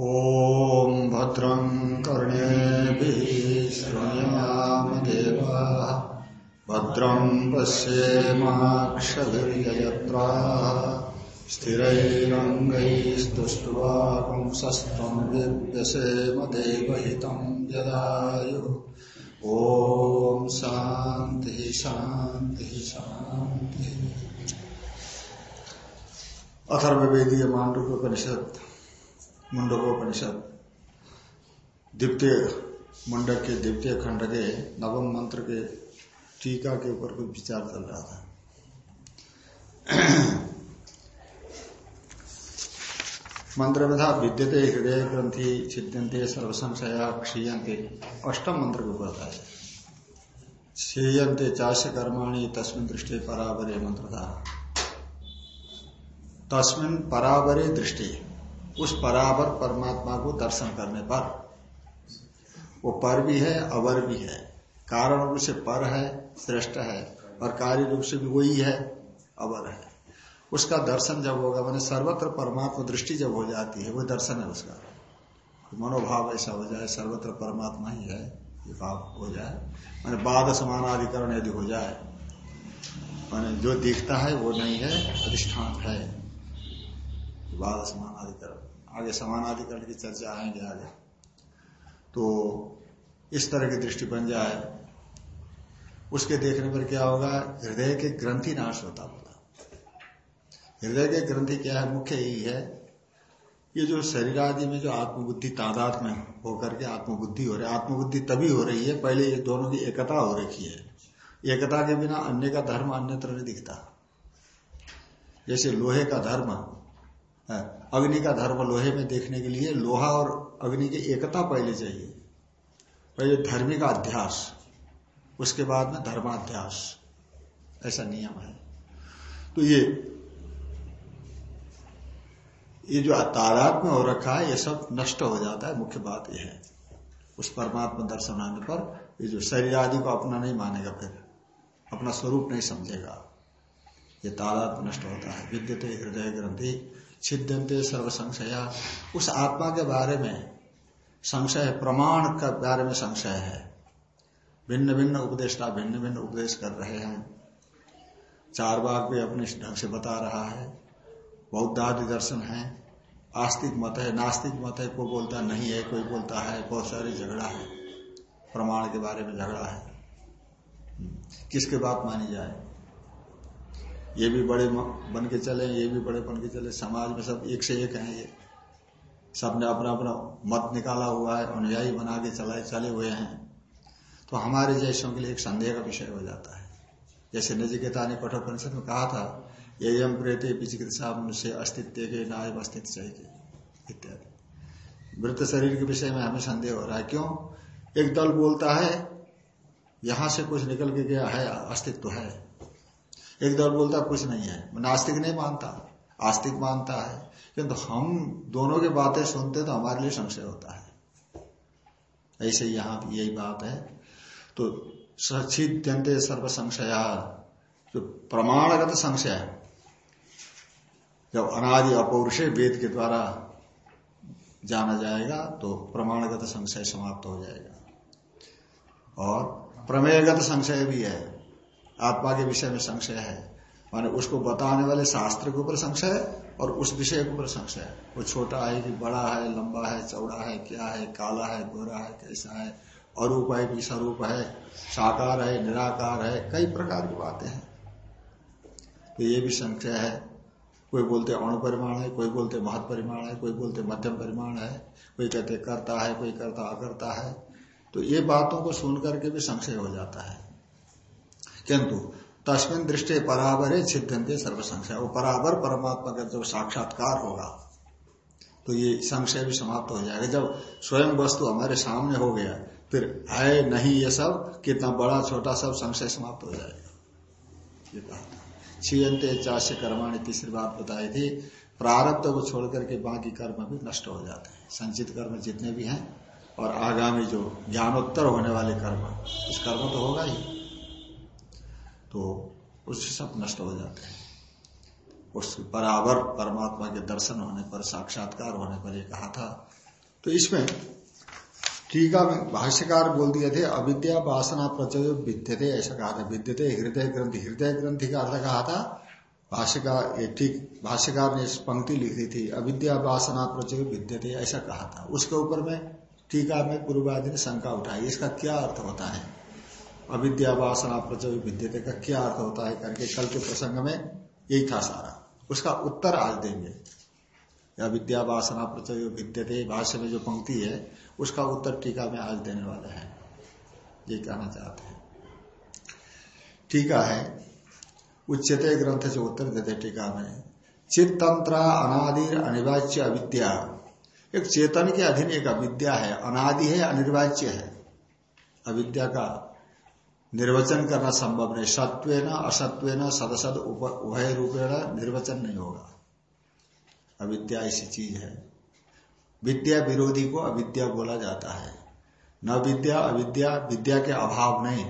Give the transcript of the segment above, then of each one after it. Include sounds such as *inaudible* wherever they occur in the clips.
ॐ भद्रं कर्णेभिः श्रृणयाम देवाः भद्रं पश्येमाक्षभिर्यजत्राः स्थिरैरङ्गैस्तुष्ट्वापुंसस्त्वं दिव्यसेम देवहितं यदायुः। ॐ शान्तिः शान्तिः शान्तिः। अथर्ववेदीय मांडुकोपनिषद मुंडकोपनिषद। द्वितीय मुंडक के द्वितीय खंड के नवम मंत्र के टीका के ऊपर कुछ विचार चल रहा था। मंत्र विधा विद्यते हृदय ग्रंथि छिद्यंते सर्वसंशया क्षीयते अष्टम मंत्र के ऊपर था क्षीयते चाष्य कर्माणी, तस्मिन दृष्टि परावरे मंत्र था। तस्मिन परावरे दृष्टि। उस परावर परमात्मा को दर्शन करने पर। वो पर भी है, अवर भी है। कारण रूप से पर है, श्रेष्ठ है और कार्य रूप से भी वही है, अवर है। उसका दर्शन जब होगा, मैंने सर्वत्र परमात्मा दृष्टि जब हो जाती है, वो दर्शन है उसका। मनोभाव ऐसा हो जाए, सर्वत्र परमात्मा ही है, ये भाव हो जाए। मैंने बाद समानाधिकरण यदि हो जाए, मैंने जो दिखता है वो नहीं है, अधिष्ठान है। बाद समानाधिकरण। आगे समानाधिकरण की चर्चा आएँगे आगे। तो इस तरह की दृष्टि बन जाए, उसके देखने पर क्या होगा, हृदय के ग्रंथि नाश होता बोला। हृदय के ग्रंथि क्या है? मुख्य यही है, ये जो शरीर आदि में जो आत्मबुद्धि, तादाद में होकर के आत्मबुद्धि हो रही है आत्मबुद्धि तभी हो रही है, पहले ये दोनों की एकता हो रखी है। एकता के बिना अन्य का धर्म अन्यत्र नहीं दिखता। जैसे लोहे का धर्म अग्नि का धर्म लोहे में देखने के लिए लोहा और अग्नि की एकता पहले चाहिए। पहले धर्मी का अध्यास, उसके बाद में धर्माध्यास। ऐसा नियम है। तो ये ये जो तादाद में हो रखा है, ये सब नष्ट हो जाता है। मुख्य बात यह है। उस परमात्मा दर्शन आने पर ये जो शरीर आदि को अपना नहीं मानेगा फिर, अपना स्वरूप नहीं समझेगा। ये तादाद नष्ट होता है। विद्यते हृदय ग्रंथि छिद्यंते सर्व संशया उस आत्मा के बारे में संशय, प्रमाण के बारे में संशय है। भिन्न भिन्न उपदेष्टा भिन्न भिन्न उपदेश कर रहे हैं। चार बाग भी अपने ढंग से बता रहा है। बौद्धादि दर्शन है। आस्तिक मत है, नास्तिक मत है, कोई बोलता नहीं है, कोई बोलता है, बहुत सारी झगड़ा है। प्रमाण के बारे में झगड़ा है। किसके बात मानी जाए? ये भी बड़े बन के चले, ये भी बड़े बन के चले। समाज में सब एक से एक हैं ये। सबने अपना अपना मत निकाला हुआ है, अनुयायी बना के चलाए, चले हुए हैं। तो हमारे जैसों के लिए एक संदेह का विषय हो जाता है। जैसे नजिकेता ने कठोर परिषद में कहा था यम प्रेते चिकित्सा मनुष्य अस्तित्व के नाय अस्तित्व चाहिए इत्यादि। मृत शरीर के विषय में हमें संदेह हो रहा है। क्यों? एक दल बोलता है, यहाँ से कुछ निकल के गया है, अस्तित्व है। एक दल बोलता, कुछ नहीं है। नास्तिक नहीं मानता, आस्तिक मानता है। किंतु हम दोनों की बातें सुनते तो हमारे लिए संशय होता है। ऐसे यहाँ यही बात है। तो सचिद्यंते सर्व संशया जो प्रमाणगत संशय जब अनादि अपौरुषे वेद के द्वारा जाना जाएगा तो प्रमाणगत संशय समाप्त हो जाएगा। और प्रमेयगत संशय भी है। आत्मा के विषय में संशय है। माने उसको बताने वाले शास्त्र के ऊपर संशय और उस विषय के ऊपर संशय है। वो छोटा है कि बड़ा है, लंबा है, चौड़ा है, क्या है, काला है, गोरा है, कैसा है, अरूप है कि स्वरूप है, साकार है, निराकार है, कई प्रकार की बातें हैं। तो ये भी संशय है। कोई बोलते अणु परिमाण है, कोई बोलते महत परिमाण है, कोई बोलते मध्यम परिमाण है, कोई कहते करता है, कोई करता अकर्ता है। तो ये बातों को सुन करके भी संशय हो जाता है। किंतु तस्मिन दृष्टि पराबर छिद्यंते सर्व संशय वो पराबर परमात्मा का जब साक्षात्कार होगा तो ये संशय भी समाप्त हो जाएगा। जब स्वयं वस्तु हमारे सामने हो गया, फिर है नहीं ये सब, कितना बड़ा छोटा सब संशय समाप्त हो जाएगा। ये कहा चाष्य कर्माणी तीसरी बात बताई थी, प्रारब्ध को छोड़ करके बाकी कर्म भी नष्ट हो जाते हैं। संचित कर्म जितने भी हैं, और आगामी जो ज्ञानोत्तर होने वाले कर्म उस कर्म तो होगा ही। तो उससे सब नष्ट हो जाते हैं। उस बराबर परमात्मा के दर्शन होने पर, साक्षात्कार होने पर ये कहा था। तो इसमें टीका में भाष्यकार बोल दिए थे, अविद्या वासना प्रचय विद्यते, ऐसा कहा था। विद्यते हृदय ग्रंथि हृदय ग्रंथि का अर्थ कहा था। भाष्यकार ठीक, भाष्यकार ने इस पंक्ति लिखी थी, अविद्या वासना प्रचय विद्यते, ऐसा कहा था। उसके ऊपर में टीका में पूर्वादि ने शंका उठाई। इसका क्या अर्थ होता है? अविद्या वासना प्रचय विद्यते का क्या अर्थ होता है करके कल के प्रसंग में यही था सारा। उसका उत्तर आज देंगे। अविद्या वासना प्रचय विद्यते भाष्य में जो पंक्ति है, उसका उत्तर टीका में आज देने वाले हैं। ये कहना चाहते हैं। टीका है, उच्चते ग्रंथ से उत्तर देते टीका में चित तंत्र अनादिर अनिवाच्य अविद्या। एक चेतन के अधीन एक अविद्या है, अनादि है, अनिर्वाच्य है। अविद्या का निर्वचन करना संभव नहीं। सत्व न असत्व न सदसद उभय रूपेण निर्वचन नहीं होगा। अविद्या ऐसी चीज़ है। विद्या विरोधी को अविद्या बोला जाता है। न विद्या, अविद्या, विद्या के अभाव नहीं।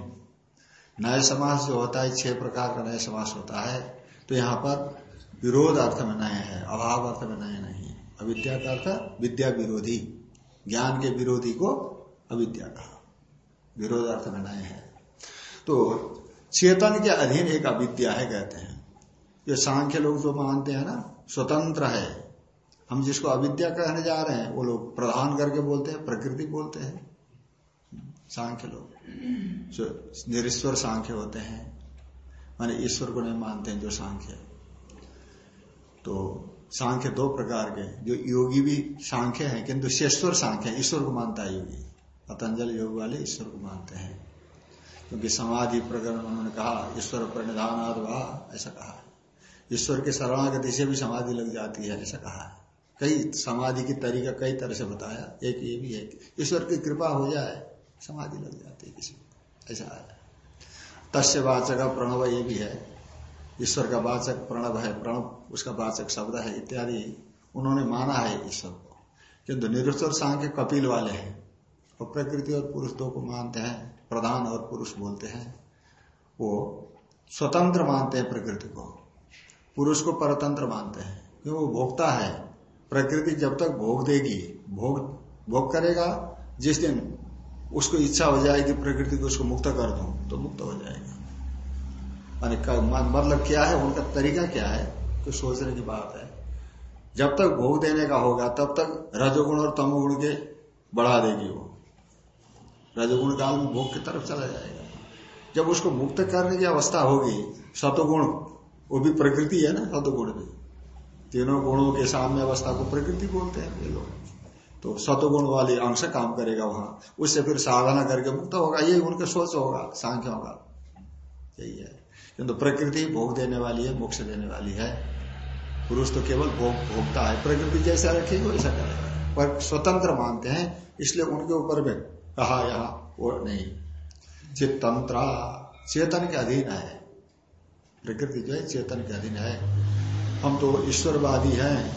नए समास जो होता है, छह प्रकार का नया समास होता है तो यहाँ पर विरोध अर्थ में नए है, अभाव अर्थ में नए नहीं अविद्या का अर्थ विद्या विरोधी। ज्ञान के विरोधी को अविद्या कहा। विरोध अर्थ में नए है। तो चेतन के अधीन एक अविद्या है, कहते हैं। ये सांख्य लोग जो मानते हैं ना, स्वतंत्र है। हम जिसको अविद्या कहने जा रहे हैं, वो लोग प्रधान करके बोलते हैं, प्रकृति बोलते हैं। सांख्य लोग। जो निरीश्वर सांख्य होते हैं, माने ईश्वर को नहीं मानते हैं जो सांख्य। तो सांख्य दो प्रकार के, जो योगी भी सांख्य है, किंतु शेश्वर सांख्य ईश्वर को मानता है योगी। पतंजल योग वाले ईश्वर को मानते हैं। क्योंकि समाधि प्रकरण उन्होंने कहा, ईश्वर प्रणिधान ऐसा कहा। ईश्वर के शरणागति से भी समाधि लग जाती है, ऐसा कहा। कई समाधि की तरीका कई तरह से बताया, एक ये भी है ईश्वर की कृपा हो जाए, समाधि लग जाती है किसी ऐसा है। तस्य वाचक प्रणव ये भी है, ईश्वर का वाचक प्रणव है, प्रणव, उसका वाचक शब्द है, इत्यादि, उन्होंने माना है ईश्वर को। किंतु निरुश्वर सांख्य कपिल वाले हैं, और प्रकृति और पुरुष दो को मानते हैं। प्रधान और पुरुष बोलते हैं, वो स्वतंत्र मानते हैं प्रकृति को। पुरुष को परतंत्र मानते हैं, क्योंकि वो भोगता है। प्रकृति जब तक भोग देगी, भोग भोग करेगा, जिस दिन उसको इच्छा हो जाएगी प्रकृति को उसको मुक्त कर दू तो मुक्त हो जाएगा। मतलब क्या है, उनका तरीका क्या है तो सोचने की बात है। जब तक भोग देने का होगा, तब तक रजोगुण और तमोगुण के बढ़ा देगी वो। रजोगुण काल में भोग की तरफ़ चला जाएगा। जब उसको मुक्त करने की अवस्था होगी, सतोगुण, वो भी प्रकृति है ना, सतोगुण भी। तीनों गुणों के सामने अवस्था को प्रकृति बोलते हैं ये लोग। तो सतोगुण वाली अंश काम करेगा वहाँ। उससे फिर साधना करके मुक्त होगा, यही उनके सोच होगा, सांख्य होगा। यही है। किंतु प्रकृति भोग देने वाली है, मोक्ष देने वाली है। पुरुष तो केवल भोग भोगता है, प्रकृति जैसा रखेगी वैसा करेगा। पर स्वतंत्र मानते हैं, इसलिए उनके ऊपर में कहा यहाँ वो नहीं। चितंत्रा चेतन के अधीन है। प्रकृति जो है, चेतन के अधीन है। हम तो ईश्वरवादी हैं।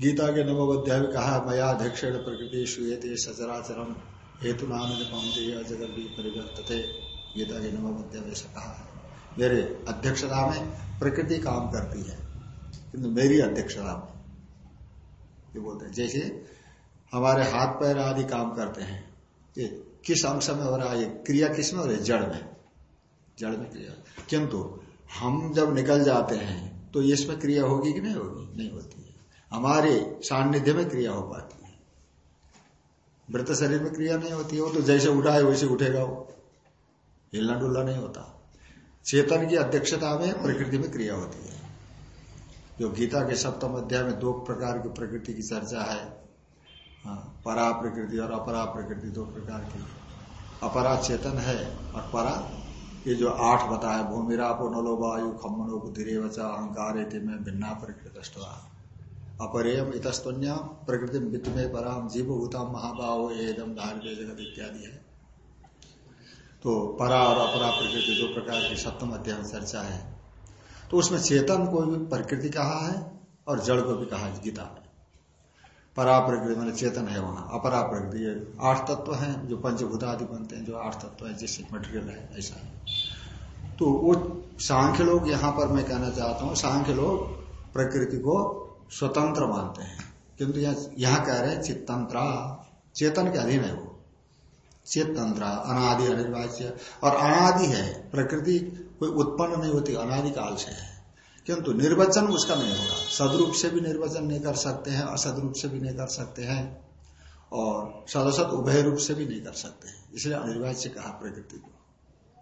गीता के नवम अध्याय में कहा, मया अध्यक्षण प्रकृति सुयते सचराचरम, हेतु नाम जगत भी परिवर्तते। गीता के नवम अध्याय ऐसा कहा है। मेरे अध्यक्षता में प्रकृति काम करती है। किंतु मेरी अध्यक्षता में। ये बोलते हैं, जैसे हमारे हाथ पैर आदि काम करते हैं। ये किस अंश में हो रहा है क्रिया किसमें हो रही है? जड़ में। जड़ में क्रिया। किंतु हम जब निकल जाते हैं तो इसमें क्रिया होगी कि नहीं होगी? नहीं होती है। हमारे सान्निध्य में क्रिया हो पाती है। मृत शरीर में क्रिया नहीं होती हो तो जैसे उठा है, वैसे उठेगा वो। हिलना डुलना नहीं होता। चेतन की अध्यक्षता में प्रकृति में क्रिया होती है। जो गीता के सप्तम अध्याय में दो प्रकार की प्रकृति की चर्चा है हाँ, परा प्रकृति और अपरा प्रकृति दो प्रकार की। अपरा चेतन है और परा ये जो आठ बताया भूमिरापो नलो वायु खमनो बुद्धि बचा अहंकार में भिन्ना प्रकृत अपरेयम इतस्तन्या प्रकृति वित्त में पराम जीव भूतम महाभाव एदम धार्य जगत इत्यादि है। तो परा और अपरा प्रकृति दो प्रकार की सप्तम अध्याय चर्चा है। तो उसमें चेतन को भी प्रकृति कहा है और जड़ को भी कहा है गीता। परा प्रकृति मैंने चेतन है वहाँ अपरा प्रकृति ये आठ तत्व हैं जो पंचभूत आदि बनते हैं, जो आठ तत्व है, जिससे मटेरियल है, ऐसा है। तो वो सांख्य लोग, यहाँ पर मैं कहना चाहता हूँ, सांख्य लोग प्रकृति को स्वतंत्र मानते हैं। किंतु यहाँ कह रहे हैं चित्तंत्रा, चेतन के अधीन है वो। चित्तंत्रा, अनादि, अनिर्वाच्य, और अनादि है, प्रकृति कोई उत्पन्न नहीं होती, अनादि काल से है। किंतु निर्वचन उसका नहीं होगा। सदरूप से भी निर्वचन नहीं कर सकते हैं असद रूप से भी नहीं कर सकते हैं, और सदसत उभय रूप से भी नहीं कर सकते हैं। इसलिए अनिर्वाच्य कहा प्रकृति को।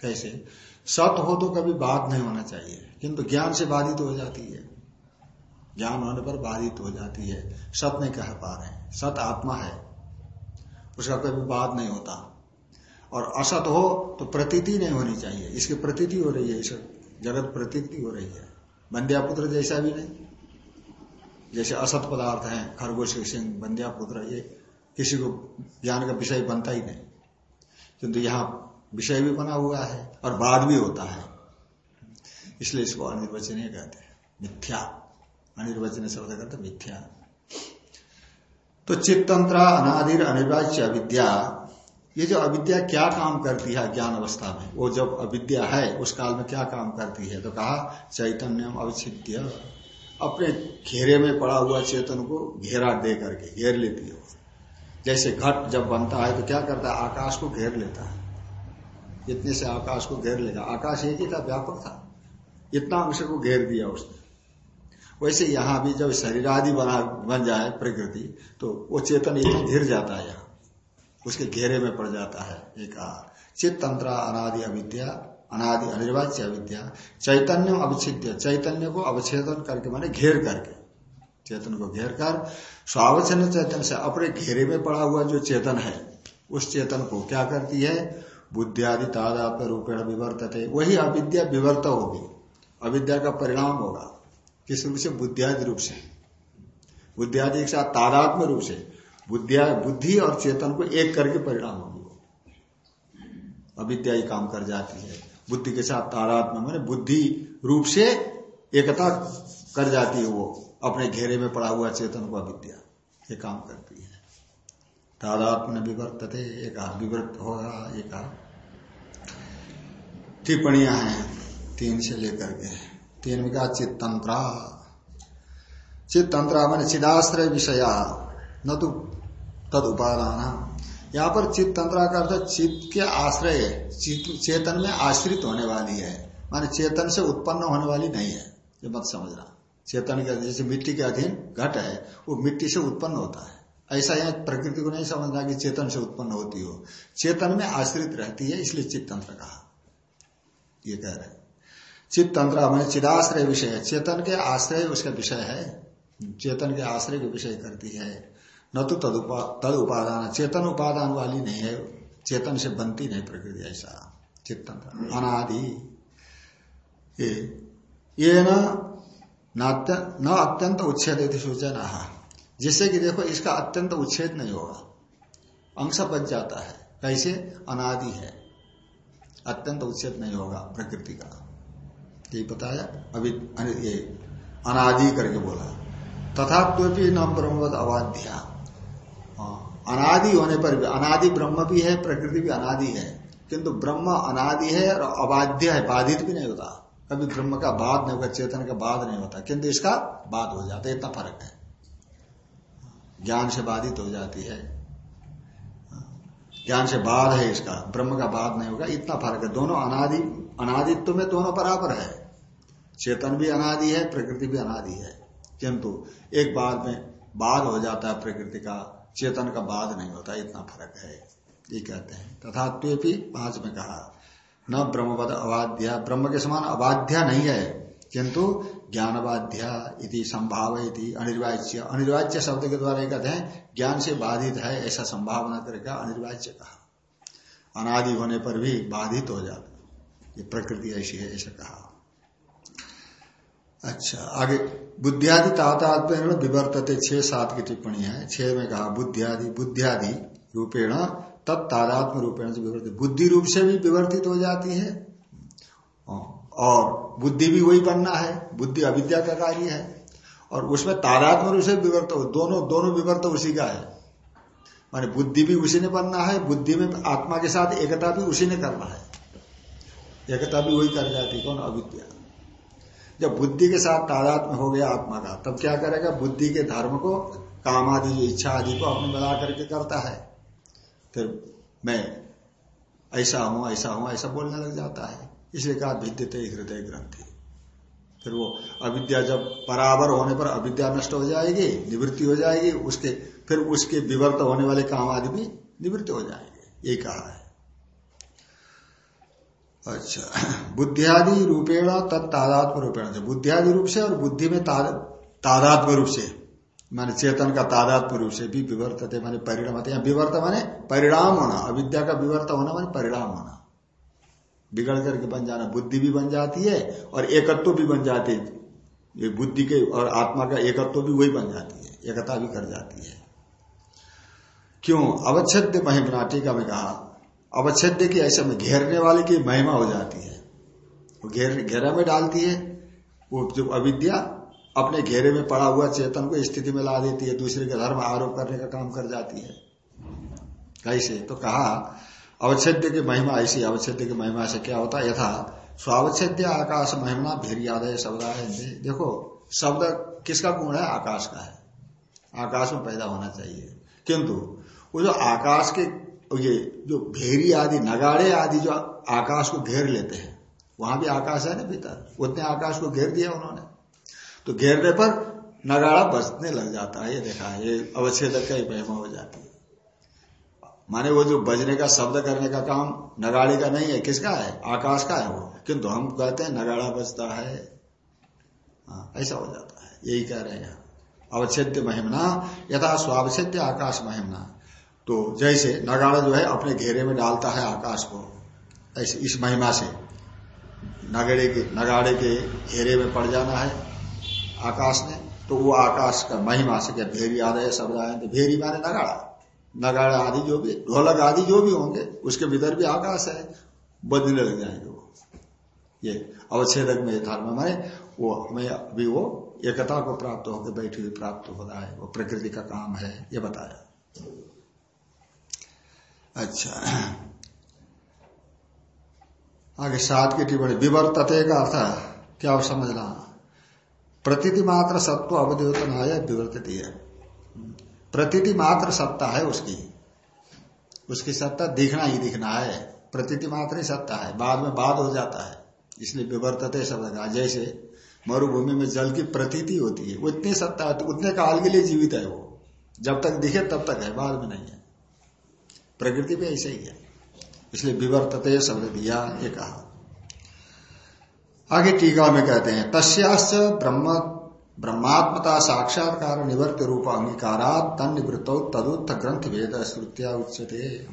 कैसे? सत हो तो कभी बात नहीं होना चाहिए, किंतु ज्ञान से बाधित हो जाती है। ज्ञान होने पर बाधित हो जाती है। सत नहीं कह पा रहे सत आत्मा है। उसका कभी बात नहीं होता। और असत हो तो प्रतीति नहीं होनी चाहिए। इसकी प्रतीति हो रही है, इस जगत प्रतीति हो रही है। बंध्यापुत्र जैसा भी नहीं। जैसे असत पदार्थ है, खरगोश सिंह, बंध्यापुत्र, ये किसी को ज्ञान का विषय बनता ही नहीं। किंतु यहाँ विषय भी बना हुआ है और बाद भी होता है। इसलिए इसको अनिर्वचनीय कहते हैं। मिथ्या। अनिर्वचनीय शब्द कहते मिथ्या। तो चित्तंत्र, अनादिर, अनिर्वाच्य, अविद्या ये जो अविद्या क्या काम करती है ज्ञान अवस्था में? वो जब अविद्या है, उस काल में क्या काम करती है? तो कहा, चैतन्यम अवचित्य अपने घेरे में पड़ा हुआ चेतन को घेरा दे करके, घेर लेती है जैसे घट जब बनता है तो क्या करता है? आकाश को घेर लेता है। इतने से आकाश को घेर लेगा। आकाश एक ही था, व्यापक था। इतना अंश को घेर दिया उसने। वैसे यहाँ भी जब शरीर आदि बना, बन जाए प्रकृति तो वो चेतन इतना घिर जाता है। उसके घेरे में पड़ जाता है, एक चित तंत्र अनादि अविद्या, अनादि अनिर्वाच्य अविद्या, चैतन्य अवच्छिद्य, चैतन्य को अवच्छेदन करके, माने घेर करके। चेतन को घेर कर स्वावचन चेतन से अपने घेरे में पड़ा हुआ जो चेतन है, उस चेतन को क्या करती है? बुद्धियादि तादाप्य रूपेण विवर्तते। वही अविद्या विवर्त होगी। अविद्या का परिणाम होगा। किस रूप से? बुद्धियादि रूप से। बुद्धियादि के साथ तादात्म्य रूप से। बुद्धिया बुद्धि और चेतन को एक करके परिणाम होगी वो। अविद्या ही काम कर जाती है। बुद्धि के साथ तादात्म्य मैंने बुद्धि रूप से एकता कर जाती है वो, अपने घेरे में पड़ा हुआ चेतन को अविद्या। ये काम करती है। तादात्म विवर्तते, एक विवर्त होगा एक टिप्पणियाँ हैं, तीन से लेकर के। तीन में कहा, चित्तंत्रा। चित्तंत्रा मैंने चिदाश्रय विषया। न तो तद उपादान। यहाँ पर चित्त तंत्रा का अर्थ चित्त के आश्रय चेतन में आश्रित होने वाली है। माने चेतन से उत्पन्न होने वाली नहीं है। ये मत समझना। चेतन के, जैसे मिट्टी के अधीन घट है, वो मिट्टी से उत्पन्न होता है। ऐसा यहाँ प्रकृति को नहीं समझना कि चेतन से उत्पन्न होती हो। चेतन में आश्रित रहती है, इसलिए चित्त तंत्र कहा। ये कह रहे चित्त तंत्र मैंने चिदाश्रय विषय। है चेतन के आश्रय उसका विषय है। चेतन के आश्रय के विषय करती है। न तो तद उपादान चेतन उपादान वाली नहीं है चेतन से बनती नहीं प्रकृति ऐसा, चित्तन अनादि। ये ये न अत्यंत उच्छेद सूचना। जिससे कि देखो, इसका अत्यंत उच्छेद नहीं होगा। अंश बच जाता है। कैसे? अनादि है। अत्यंत उच्छेद नहीं होगा प्रकृति का। यही बताया, अभी ये, अनादि करके बोला। तथा तो भी न ब्रह्मवद अवाध्या। अनादि होने पर भी, अनादि ब्रह्म भी है, प्रकृति भी अनादि है। किंतु ब्रह्म अनादि है और अबाध्य है, बाधित भी नहीं होता। कभी ब्रह्म का बाद नहीं होगा, चेतन का बाद नहीं होता। किंतु इसका बाद हो जाता है, इतना फ़र्क है। ज्ञान से बाधित हो जाती है। ज्ञान से बाद है इसका, ब्रह्म का बाद नहीं होगा, इतना फ़र्क है। दोनों अनादि, अनादित्व में दोनों बराबर है। चेतन भी अनादि है, प्रकृति भी अनादि है। किंतु एक बाद में बाद हो जाता है प्रकृति का चेतन का बाद नहीं होता, इतना फ़र्क है। ये कहते हैं। तथा भी पाँच में कहा, न ब्रह्मवद अबाध्या ब्रह्म के समान अबाध्या नहीं है, किंतु ज्ञानबाध्या इति संभाव अनिर्वाच्य। अनिर्वाच्य शब्द के द्वारा कहते हैं, ज्ञान से बाधित है, ऐसा संभावना करके अनिर्वाच्य कहा। अनादि होने पर भी बाधित हो जाता ये प्रकृति ऐसी है, ऐसा कहा। अच्छा आगे, बुद्धियादि तातात्म्य विवर्तते छह सात की टिप्पणी है। छह में कहा, बुद्धियादि बुद्धियादि रूपेण तत्तादात्म रूपेण से विवर्तित। बुद्धि रूप से भी विवर्तित हो जाती है, और बुद्धि भी वही बनना है, बुद्धि अविद्या का कार्य है, और उसमें तादात्म रूप से विवर्त दोनों दोनों विवर्त उसी का है। माने बुद्धि भी उसी ने बनना है, बुद्धि में आत्मा के साथ एकता भी उसी ने करना है। एकता भी वही कर जाती है, कौन? अविद्या। जब बुद्धि के साथ तादात्म्य हो गया आत्मा का, तब क्या करेगा? बुद्धि के धर्म को काम आदि जो इच्छा आदि को अपने मिला करके करता है। फिर मैं ऐसा हूँ ऐसा हूँ, ऐसा बोलने लग जाता है। इसलिए कहा भिद्यते हृदय ग्रंथि। फिर वो अविद्या जब बराबर होने पर अविद्या नष्ट हो जाएगी, निवृत्ति हो जाएगी, उसके, फिर उसके विवर्त होने वाले काम आदि भी निवृत्त हो जाएँगे। ये कहा है। अच्छा। बुद्धियादि रूपेण तत्तादात्म रूपेण से। बुद्धियादि रूप से और बुद्धि में तादात्म रूप से। माने चेतन का तादात्म रूप से भी विवर्तते माने परिणाम विवर्त माने परिणाम होना। अविद्या का विवर्त होना माने परिणाम होना। बिगड़ करके बन जाना। बुद्धि भी बन जाती है और एकत्व भी बन जाती है। बुद्धि के और आत्मा का एकत्व भी वही बन जाती है। एकता भी कर जाती है। क्यों? अवच्छेद्य महिमा टीका में कहा अवच्छेद्य की ऐसे में घेरने वाले की महिमा हो जाती है। वो घेर, घेरा में डालती है। वो जो अविद्या अपने घेरे में पड़ा हुआ चेतन को स्थिति में ला देती है, दूसरे के धर्म आरोप करने का काम कर जाती है। कैसे तो कहा, अवच्छेद की महिमा, ऐसी अवच्छेद की महिमा से क्या होता है? यथा, स्वावच्छेद आकाश महिमा भीर याद है शब्द देखो, शब्द किसका गुण है? आकाश का है। आकाश में पैदा होना चाहिए। किंतु, वो जो आकाश के ये जो भेरी आदि नगाड़े आदि जो आकाश को घेर लेते हैं वहाँ भी आकाश है ना भीतर उतने आकाश को घेर दिया उन्होंने। तो घेरने पर नगाड़ा बचने लग जाता है ये देखा ये अवच्छेदक का ही महिमा हो जाती है। माने वो जो बजने का शब्द करने का काम नगाड़े का नहीं है किसका है? आकाश का है वो। किंतु हम कहते हैं नगाड़ा बजता है। हाँ, ऐसा हो जाता है। यही कह रहे हैं। अवच्छेद्य महिमना यथा स्वावच्छेद्य आकाश महिमना। तो जैसे नगाड़ा जो है अपने घेरे में डालता है आकाश को, ऐसे इस महिमा से। नगड़े के, नगाड़े के घेरे में पड़ जाना है आकाश ने तो वो आकाश का महिमा से क्या भेरी आ रहे शब्द आए तो भेरी माने नगाड़ा। नगाड़ा आदि जो भी, ढोलक आदि जो भी होंगे, उसके भीतर भी आकाश है। बदलने लग जाएँगे वो। ये अवच्छेदक में धर्म में, वो हमें अभी वो एकता को प्राप्त होकर बैठी हुई प्राप्त हो रहा है। वो प्रकृति का काम है, ये बताया। अच्छा। आगे सात की टिप्पणी, विवर्तते का अर्थ क्या समझना? प्रतीति मात्र सत्व अवधोतनाय विवर्तती है प्रतीति मात्र सत्ता है उसकी। उसकी सत्ता दिखना ही दिखना है। प्रतीति मात्र ही सत्ता है। बाद में बाद हो जाता है। इसलिए विवर्तते शब्द का जैसे मरुभूमि में जल की प्रतीति होती है उतनी सत्ता है तो उतने काल के लिए जीवित है वो। जब तक दिखे तब तक है, बाद में नहीं है। प्रकृति भी ऐसे ही है। इसलिए विवर्तते शब्द दिया ये कहा। आगे टीका में कहते हैं, तस्याश्च ब्रह्म, ब्रह्मात्मता साक्षात्कार निवर्त रूप अंगीकारा तन निवृत्त तदुत्थ ग्रंथ भेद श्रुतिया उच्चते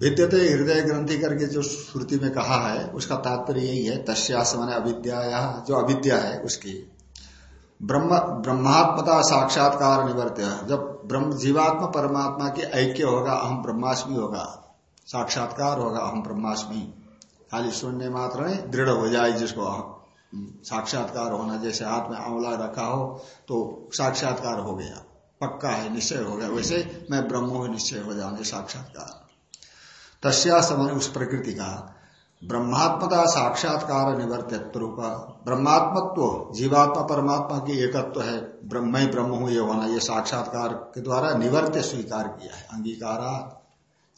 विद्यते हृदय ग्रंथि करके जो श्रुति में कहा है, उसका तात्पर्य यही है तस्यास मैंने अविद्या जो अविद्या है उसकी। ब्रह्म, ब्रह्मात्मता साक्षात्कार निवर्त जब ब्रह्म जीवात्मा परमात्मा के ऐक्य होगा अहम ब्रह्माष्टमी होगा, साक्षात्कार होगा अहम ब्रह्माष्टमी खाली सुनने मात्र में दृढ़ हो जाए जिसको साक्षात्कार होना, जैसे हाथ में आंवला रखा हो तो साक्षात्कार हो गया। पक्का है, निश्चय हो गया। वैसे मैं ब्रह्म निश्चय हो जाऊँगे साक्षात्कार। तस्या समय उस प्रकृति का ब्रह्मात्मता साक्षात्कार निवर्तित्व रूप। ब्रह्मात्मत्व जीवात्मा परमात्मा की एकत्व है। ब्रह्म ही ब्रह्म हूँ, ये होना, ये साक्षात्कार के द्वारा निवर्त्य स्वीकार किया है अंगीकारा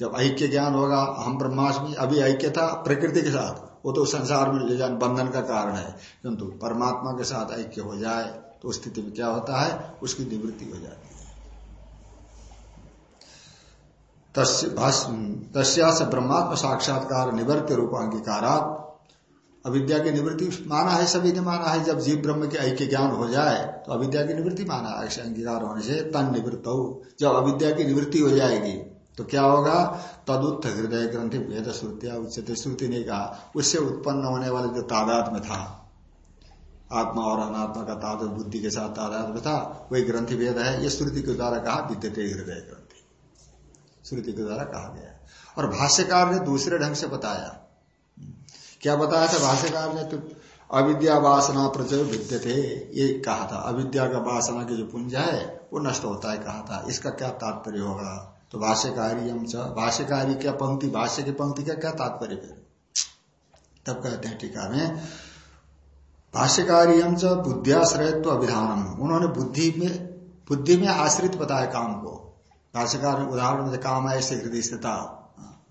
जब ऐक्य ज्ञान होगा हम ब्रह्माष्टमी अभी ऐक्य था, प्रकृति के साथ, वो तो संसार में ले जाने, बंधन का कारण है। किंतु परमात्मा के साथ ऐक्य हो जाए तो स्थिति में क्या होता है? उसकी निवृत्ति हो जाती है। तस्या से ब्रह्मात्म साक्षात्कार निवृत्ति रूप अंगीकारात अविद्या की निवृत्ति माना है, सभी ने माना है, जब जीव ब्रह्म के ऐक्य ज्ञान हो जाए तो अविद्या की निवृत्ति माना ऐसे अंगीकार होने से तन निवृत्त हो। जब अविद्या की निवृत्ति हो जाएगी तो क्या होगा? तदुत्थ हृदय ग्रंथि भेद श्रुतिया उच्चते श्रुति ने कहा, उससे उत्पन्न होने वाले जो तादाद में था, आत्मा और अनात्मा का ताद बुद्धि के साथ तादाद में था, वही ग्रंथि भेद है। ये श्रुति के द्वारा कहा, विद्यते हृदय ग्रंथि। श्रुति के द्वारा कहा गया और भाष्यकार ने दूसरे ढंग से बताया। क्या बताया था भाष्यकार ने? तो अविद्या वासना प्रचय विद्य थे ये कहा था। अविद्या का वासना की जो पुंज है, वो नष्ट होता है कहा था। इसका क्या तात्पर्य होगा? तो भाष्यकारी हम भाष्यकारी क्या पंक्ति, भाष्य की पंक्ति का क्या तात्पर्य फिर? तब कहते हैं टीका में, भाष्यकारी हम बुद्धियाश्रयत्व अभिधान उन्होंने बुद्धि में बुद्धि में आश्रित बताया काम को। भाष्यकार ने उदाहरण में कामाय से हृदय स्थिता।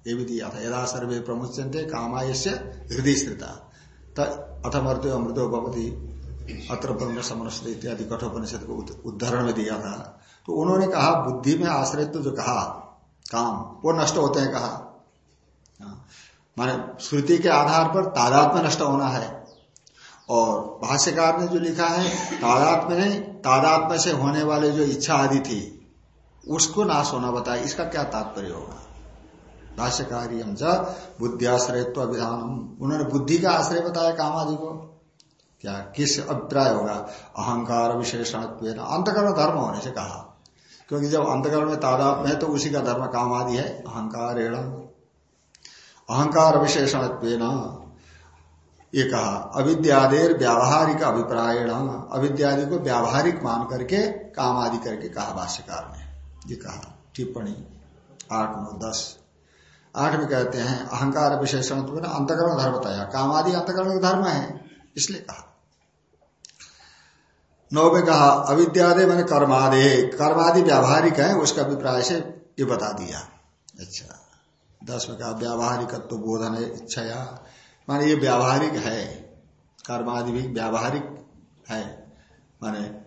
ये भी दिया था। यदा सर्वे प्रमुचंते कामाय से हृदय स्थिता। अथमर्दो अमृतो भवती। अत्र ब्रह्म समस्त इत्यादि कठोपनिषद को उदाहरण में दिया था। तो उन्होंने कहा, बुद्धि में आश्रित तो जो कहा, काम, वो नष्ट होते हैं कहा। माने श्रुति के आधार पर तादात में नष्ट होना है। और भाष्यकार ने जो लिखा है तादात में नहीं तादात से होने वाले जो इच्छा आदि थी उसको नाश होना बताया। इसका क्या तात्पर्य होगा? भाष्यकारी हम बुद्धियाश्रयत्व विधान उन्होंने बुद्धि का आश्रय बताया काम आदि को। क्या? किस अभिप्राय होगा? अहंकार विशेषण अंतकरण धर्म होने से कहा। क्योंकि जब अंतकरण में तादात में है तो उसी का धर्म काम आदि है। अहंकार अहंकार विशेषण ये कहा, अविद्यादेर व्यावहारिक अभिप्रायण। अविद्यादि को व्यावहारिक मान करके काम आदि करके कहा भाष्यकार ने। ये कहा। टिप्पणी, आठ नौ दस। आठ में कहते हैं, अहंकार विशेषण तो अंतकरण धर्म बताया। काम आदि अंतकरण धर्म है, इसलिए कहा। नौ में कहा, अविद्यादे मैंने कर्मादे, कर्मादि व्यावहारिक है, उसका अभिप्राय से ये बता दिया। अच्छा दस में कहा, व्यावहारिकत्व बोधन है इच्छा या माने ये व्यावहारिक है, कर्मादि भी व्यावहारिक है, माने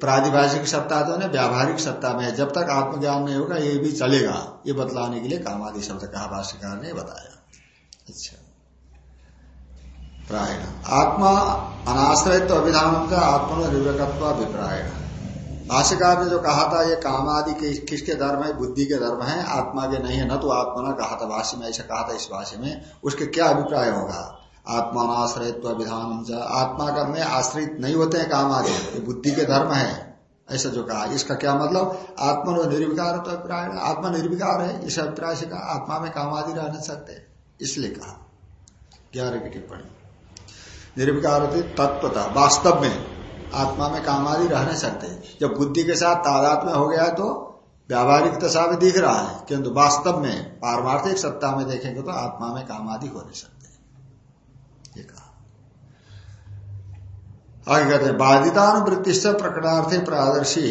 प्रादिभाषिक सत्ता तो ना व्यावहारिक सत्ता में जब तक आत्मज्ञान नहीं होगा, ये भी चलेगा। ये बतलाने के लिए कामादि शब्द कहा भाष्यकार ने बताया। अच्छा। प्रायण। आत्मा अनाश्रयत्व अभिधान का आत्मा निर्विकत्व अभिप्रायण भाष्यकार ने जो कहा था, ये काम आदि किसके धर्म है? बुद्धि के धर्म है। आत्मा के नहीं है, न तो आत्मा ने कहा था। भाष्य में ऐसा कहा था इस भाष्य में। उसके क्या अभिप्राय होगा? आत्मानाश्रयत्व विधान आत्मा का में आश्रित नहीं होते हैं काम आदि ये बुद्धि के धर्म है। ऐसा जो कहा। इसका क्या मतलब? आत्मा निर्विकार तो अभिप्राय आत्मा निर्विकार है। इस अभिप्राय से कहा, आत्मा में काम आदि रह नहीं सकते। इसलिए कहा। ग्यारह की टिप्पणी। निर्विकार तत्वता। वास्तव में आत्मा में काम आदि रह नहीं सकते। जब बुद्धि के साथ तादात में हो गया तो व्यावहारिक दशा में दिख रहा है। किंतु वास्तव में पारमार्थिक सत्ता में देखेंगे तो आत्मा में काम आदि हो नहीं सकते। ये कहा आगे कहते हैं बाधितानुवृत्ति से प्रकटार्थे प्रादर्शी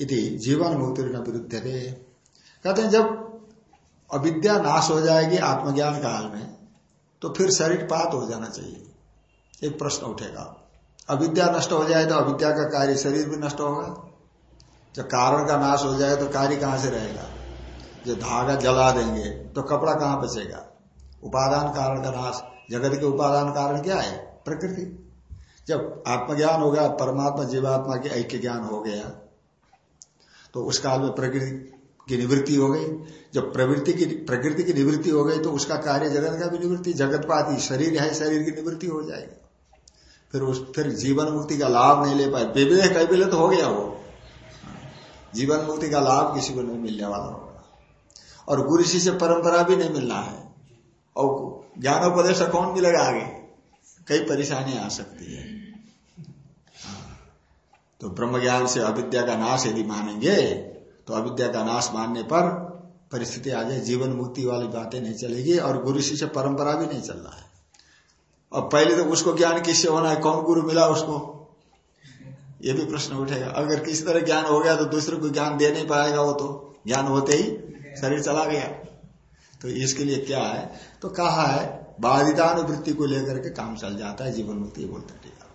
इति जीवन मुक्ति न विरुद्ध थे कहते हैं, जब अविद्या नाश हो जाएगी आत्मज्ञान काल में तो फिर शरीर पात हो जाना चाहिए। एक प्रश्न उठेगा। अविद्या नष्ट हो जाए तो अविद्या का कार्य शरीर भी नष्ट होगा। जब कारण का नाश हो जाए तो कार्य कहाँ से रहेगा? जो धागा जला देंगे तो कपड़ा कहाँ बचेगा? उपादान कारण का नाश जगत के उपादान कारण क्या है? प्रकृति। जब आत्मज्ञान हो गया, परमात्मा, जीवात्मा के ऐक्य ज्ञान हो गया तो उस काल में प्रकृति की निवृत्ति हो गई। जब प्रवृत्ति की, प्रकृति की निवृत्ति हो गई तो उसका कार्य जगत का भी निवृत्ति जगत पाती शरीर है, शरीर की निवृत्ति हो जाएगी। फिर उस, फिर जीवन मुक्ति का लाभ नहीं ले पाए। विवेक तो हो गया वो। जीवन मुक्ति का लाभ किसी को नहीं मिलने वाला होगा। और गुरु शिष्य परंपरा भी नहीं मिलना है। और ज्ञानोपदेश कौन मिलेगा आगे। कई परेशानियाँ आ सकती है। तो ब्रह्म ज्ञान से अविद्या का नाश यदि मानेंगे तो अविद्या का नाश मानने पर परिस्थिति आ जाए। जीवन मुक्ति वाली बातें नहीं चलेगी और गुरु शिष्य परंपरा भी नहीं चल रहा है। और पहले तो उसको ज्ञान किससे होना है? कौन गुरु मिला उसको? ये भी प्रश्न उठेगा। अगर किसी तरह ज्ञान हो गया तो दूसरे को ज्ञान दे नहीं पाएगा वो तो। ज्ञान होते ही शरीर चला गया। तो इसके लिए क्या है? तो कहा है, बाधितानुवृत्ति को लेकर के काम चल जाता है, जीवन मुक्ति बोलते ठीक है?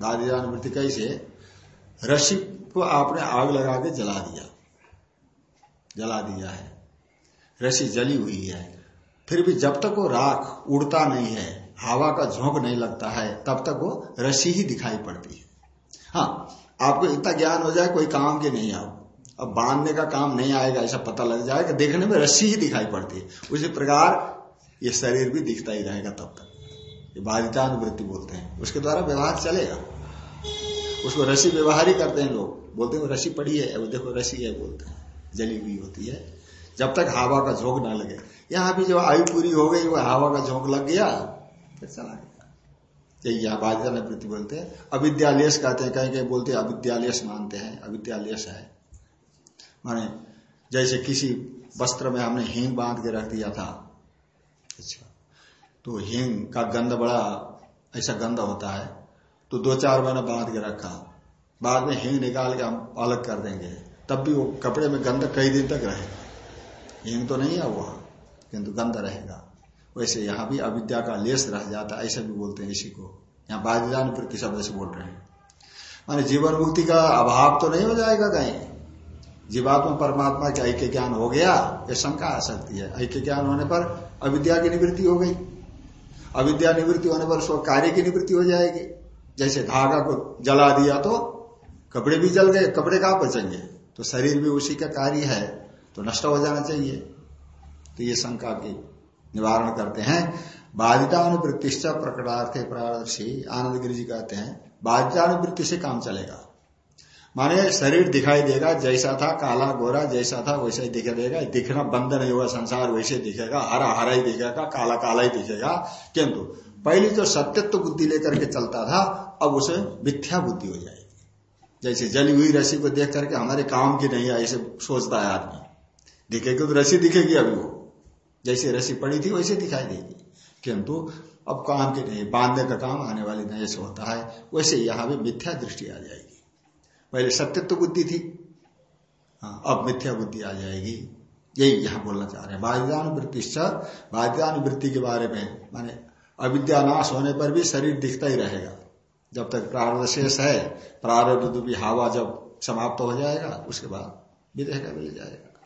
बाधितानुवृत्ति कैसे? रस्सी को आपने आग लगा के जला दिया। जला दिया है। रस्सी जली हुई है। फिर भी जब तक वो राख उड़ता नहीं है, हवा का झोंक नहीं लगता है, तब तक वो रस्सी ही दिखाई पड़ती है। हाँ आपको इतना ज्ञान हो जाए, कोई काम के नहीं आओ। अब बांधने का काम नहीं आएगा, ऐसा पता लग जाएगा, देखने में रस्सी ही दिखाई पड़ती है। उसी प्रकार ये शरीर भी दिखता ही रहेगा तब तक। ये बाधितानुवृत्ति बोलते हैं। उसके द्वारा व्यवहार चलेगा। उसको रस्सी व्यवहार ही करते हैं लोग। बोलते हैं रस्सी पड़ी है, वो देखो रस्सी है, बोलते हैं। जली हुई होती है। जब तक हवा का झोंक ना लगे। यहाँ भी जब आयु पूरी हो गई, वो हवा का झोंक लग गया, फिर चला गया। यही यहाँ बाधिता ने प्रति बोलते हैं। अविद्यालयस कहते हैं कहीं कहीं बोलते हैं, अविद्यालयस मानते हैं, अविद्यालयस है। माने जैसे किसी वस्त्र में हमने हींग बाँध के रख दिया था। अच्छा। तो हींग का गंध बड़ा ऐसा गंध होता है। तो दो चार महीने बाँध के रखा। बाद में हिंग निकाल के हम अलग कर देंगे। तब भी वो कपड़े में गंध कई दिन तक रहेगा। हिंग तो नहीं है वहाँ किंतु गंध रहेगा। वैसे यहाँ भी अविद्या का लेस रह जाता है ऐसे भी बोलते हैं इसी को। यहाँ बाधिदान प्रति शब्द से बोल रहे हैं। माने जीवन मुक्ति का अभाव तो नहीं हो जाएगा कहीं। जीवात्मा परमात्मा के ऐक्य ज्ञान हो गया, ये शंका आ सकती है। ऐक्य ज्ञान होने पर अविद्या की निवृत्ति हो गई। अविद्या निवृत्ति होने पर उसको कार्य की निवृत्ति हो जाएगी। जैसे धागा को जला दिया तो कपड़े भी जल गए, कपड़े कहाँ बचेंगे तो शरीर भी उसी का कार्य है तो नष्ट हो जाना चाहिए। तो ये शंका की निवारण करते हैं। बाधितानुवृत्तिश्च प्रकटार्थ प्रादर्शी आनंद गिरी जी कहते हैं, बाधितानुवृत्ति से काम चलेगा। माने शरीर दिखाई देगा, जैसा था, काला गोरा जैसा था, वैसा ही दिखाई देगा, दिखना बंद नहीं होगा संसार, वैसे दिखेगा हरा हरा ही दिखेगा काला काला ही दिखेगा। किंतु पहले जो सत्यत्व बुद्धि लेकर के चलता था, अब उसे मिथ्या बुद्धि हो जाएगी। जैसे जली हुई रसी को देख करके हमारे काम की नहीं है ऐसे सोचता है आदमी। दिखेगी तो रसी दिखेगी अभी वो। जैसे रसी पड़ी थी, वैसे दिखाई देगी। किंतु अब काम की नहीं, बांधने का काम आने वाली नहीं, ऐसे होता है। वैसे यहाँ भी मिथ्या दृष्टि आ जाएगी। पहले सत्यत्व बुद्धि थी। हाँ, अब मिथ्या बुद्धि आ जाएगी। यही यहाँ बोलना चाह रहे हैं। बाध्यानुवृत्ति बाध्यानुवृत्ति के बारे में माने अविद्यानाश होने पर भी शरीर दिखता ही रहेगा। जब तक प्रारब्ध शेष है प्रारब्ध भी हवा जब समाप्त हो जाएगा उसके बाद रहेगा मिल जाएगा।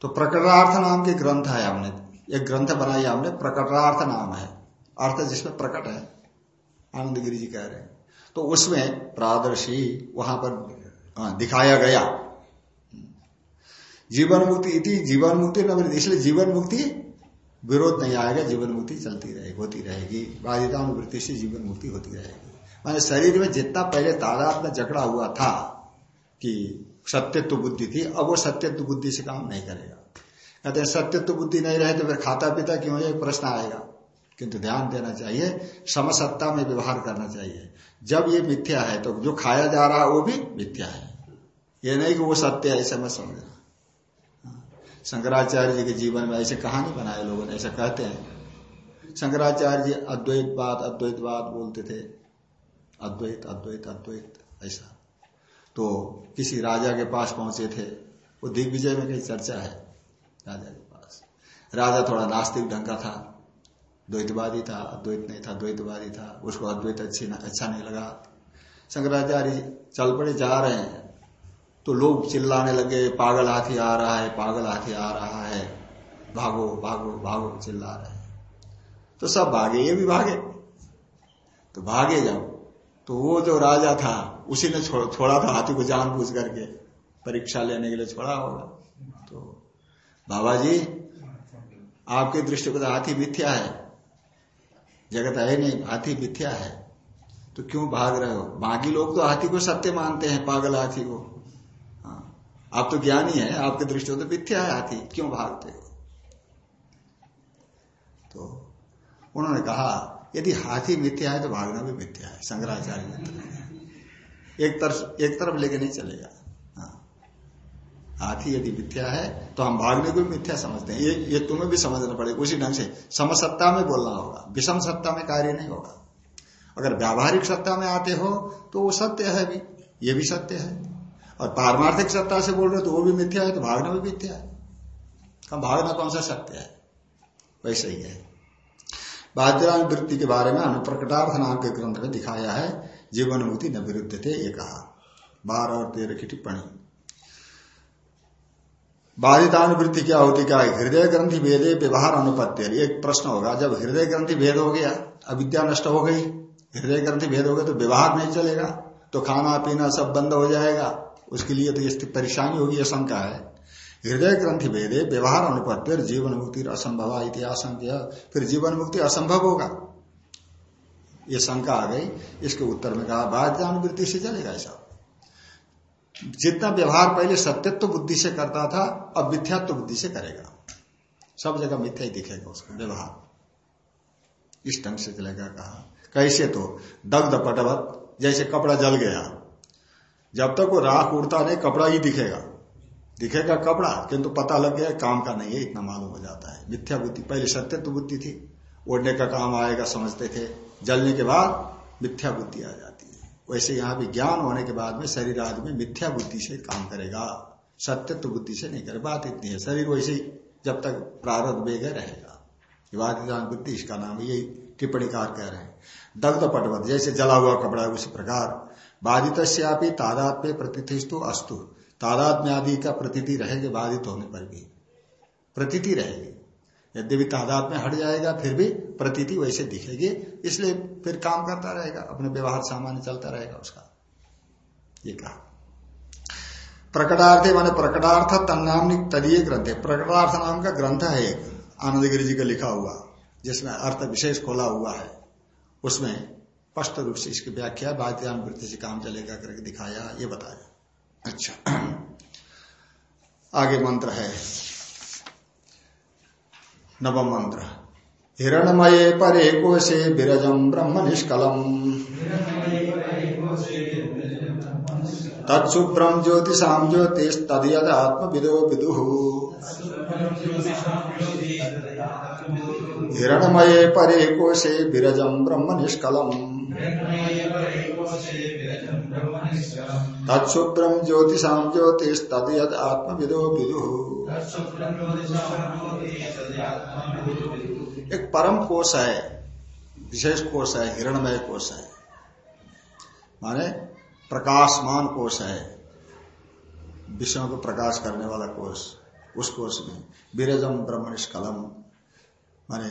तो प्रकटार्थ नाम के ग्रंथ है हमने। एक ग्रंथ बनाया हमने प्रकटार्थ नाम है। अर्थ जिसमें प्रकट है आनंद गिरी जी कह रहे हैं। तो उसमें प्रादर्शी वहाँ पर हाँ, दिखाया गया। जीवन मुक्ति इति जीवन मुक्ति न इसलिए जीवन मुक्ति विरोध नहीं आएगा जीवन मुक्ति चलती रहेगी होती रहेगी। बाधितानुवृत्ति से जीवन मुक्ति होती रहेगी। माने शरीर में जितना पहले तादाद में जकड़ा हुआ था कि सत्यत्व बुद्धि थी अब वो सत्यत्व बुद्धि से काम नहीं करेगा। कहते सत्यत्व बुद्धि नहीं रहे तो फिर खाता पीता क्यों है? प्रश्न आएगा। किंतु ध्यान देना चाहिए, समसत्ता में व्यवहार करना चाहिए। जब ये मिथ्या है तो जो खाया जा रहा है, वो भी मिथ्या है। ये नहीं कि वो सत्य है ऐसा मैं समझना। शंकराचार्य जी के जीवन में ऐसे कहानी बनाए लोगों ने, ऐसा कहते हैं। शंकराचार्य जी अद्वैतवाद अद्वैतवाद बोलते थे। अद्वैत अद्वैत अद्वैत, ऐसा। तो किसी राजा के पास पहुँचे थे। वो दिग्विजय में कहीं चर्चा है, राजा के पास। राजा थोड़ा नास्तिक ढंग का था। द्वैतवादी था अद्वैत नहीं था द्वैतवादी था उसको अद्वैत अच्छी अच्छा नहीं लगा। शंकराचार्य चल पड़े जा रहे हैं। तो लोग चिल्लाने लगे पागल हाथी आ रहा है पागल हाथी आ रहा है। भागो भागो भागो चिल्ला रहे हैं। तो सब भागे ये भी भागे। तो भागे जब तो वो जो राजा था उसी ने छो, छोड़ा था हाथी को जान बूझ करके। परीक्षा लेने के लिए छोड़ा होगा। तो बाबा जी आपके दृष्टि को तो हाथी मिथ्या है। जगत है नहीं, हाथी मिथ्या है। तो क्यों भाग रहे हो? बाकी लोग तो हाथी को सत्य मानते हैं, पागल हाथी को। हाँ। आप तो ज्ञानी है, आपके दृष्टि तो मिथ्या है हाथी। क्यों भागते हो? तो उन्होंने कहा, यदि हाथी मिथ्या है तो भागना भी मिथ्या है, शंकराचार्य एक तरफ़ एक तरफ़ लेके नहीं चलेगा। हाथी यदि मिथ्या है तो हम भागने को भी मिथ्या समझते हैं। ये ये तुम्हें भी समझना पड़ेगा, उसी ढंग से। समसत्ता में बोलना होगा, विषम सत्ता में कार्य नहीं होगा। अगर व्यावहारिक सत्ता में आते हो तो वो सत्य है भी, ये भी सत्य है। और पारमार्थिक सत्ता से बोल रहे तो वो भी मिथ्या है तो भागना भी मिथ्या है। हम भागना कौन सा सत्य है? वैसे ही है। बाध्यान वृत्ति के बारे में अनुप्रकटार्थ नाम के ग्रंथ में दिखाया है जीवन मुक्ति न विरुद्ध थे, ये कहा। बारह और तेरह की टिप्पणी। बाधितानुवृत्ति क्या होती, क्या हृदय ग्रंथि भेदे व्यवहार अनुपत्य एक प्रश्न होगा। जब हृदय ग्रंथि भेद हो गया, अविद्या नष्ट हो गई, हृदय ग्रंथि भेद हो गया तो व्यवहार नहीं चलेगा तो खाना, पीना सब बंद हो जाएगा। उसके लिए तो ये परेशानी होगी यह शंका है। हृदय ग्रंथि भेदे व्यवहार अनुपत्य जीवन मुक्ति असंभव इतिहास फिर जीवन मुक्ति असंभव होगा। ये शंका आ गई, इसके उत्तर में कहा बाध्यानुवृत्ति से चलेगा ऐसा। जितना व्यवहार पहले सत्यत्व बुद्धि से करता था, अब मिथ्यात्व बुद्धि से करेगा। सब जगह मिथ्या ही दिखेगा उसका, व्यवहार। इस ढंग से चलेगा कहा। कैसे तो दग्ध पटवत, जैसे कपड़ा जल गया। जब तक वो राख उड़ता नहीं, कपड़ा ही दिखेगा। दिखेगा कपड़ा, किंतु पता लग गया, काम का नहीं है, इतना मालूम हो जाता है। मिथ्या बुद्धि, पहले सत्यत्व बुद्धि थी। ओढ़ने का काम आएगा, समझते थे। जलने के बाद मिथ्या बुद्धि आ जाती। वैसे यहाँ भी ज्ञान होने के बाद में शरीर आदि में मिथ्या बुद्धि से काम करेगा। सत्य तो बुद्धि से नहीं करे। बात इतनी है। शरीर वैसे जब तक प्रारब्ध वेग रहेगा। विवादित बुद्धि, इसका नाम यही टिप्पणी कार कह रहे हैं। दग्ध पटवत, जैसे जला हुआ कपड़ा, उसी प्रकार। बाधित तादात्म्य प्रतिथिस्तु अस्तु। तादात्म्य आदि का प्रतीति रहेगी, बाधित होने पर भी। प्रतीति रहेगी। यद्यपि तादाद में हट जाएगा, फिर भी प्रतीति वैसे दिखेगी। इसलिए फिर काम करता रहेगा, अपने व्यवहार सामान्य चलता रहेगा उसका। ये कहा। प्रकटार्थ माने प्रकटार्थ तन्नाम तदीय ग्रंथ। है प्रकटार्थ नाम का ग्रंथ है एक आनंद गिरी जी का लिखा हुआ, जिसमें अर्थ विशेष खोला हुआ है। उसमें स्पष्ट रूप से इसकी व्याख्या बाध्यान वृत्ति से काम चलेगा करके दिखाया, ये बताया। अच्छा। *clears throat* आगे मंत्र है। नवम मंत्र हिरणमये परे कोशे विरजम ब्रह्म निष्कलम। तत्शुभ्रम ज्योतिषा ज्योतिष आत्म विदो। विदु हिरणमये परे कोशे विरजम ब्रह्म निष्कलम। तत्सुभ्रम ज्योतिषा ज्योतिष तदयद आत्मविदो विदु। एक परम कोश है, विशेष कोश है, हिरणमय कोश है। माने प्रकाशमान कोश है, विषयों को प्रकाश करने वाला कोश उस कोश में। विरजम ब्रह्म निष्कलम माने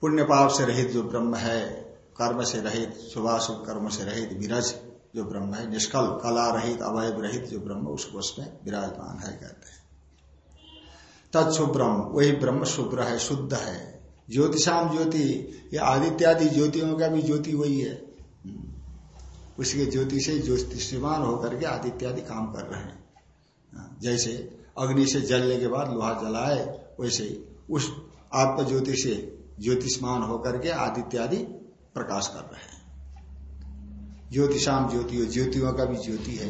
पुण्य पाप से रहित जो ब्रह्म है कर्म से रहित शुभाशुभ कर्म से रहित विरज जो ब्रह्म है, निष्कल, कला रहित अवैध रहित जो ब्रह्म, उस कोष में विराजमान है, कहते हैं। तत्शुभ्रम वही ब्रह्म शुभ्र है, शुद्ध है। ज्योतिषाम ज्योति, ये आदित्यादि ज्योतियों का भी ज्योति वही है। उसके ज्योति से ज्योतिषमान होकर के आदित्यादि काम कर रहे हैं। जैसे अग्नि से जलने के बाद लोहा जलाए, वैसे उस आत्म ज्योति से ज्योतिषमान होकर के आदित्यादि प्रकाश कर रहे हैं। ज्योतिषाम ज्योति ज्योतियों का भी ज्योति है।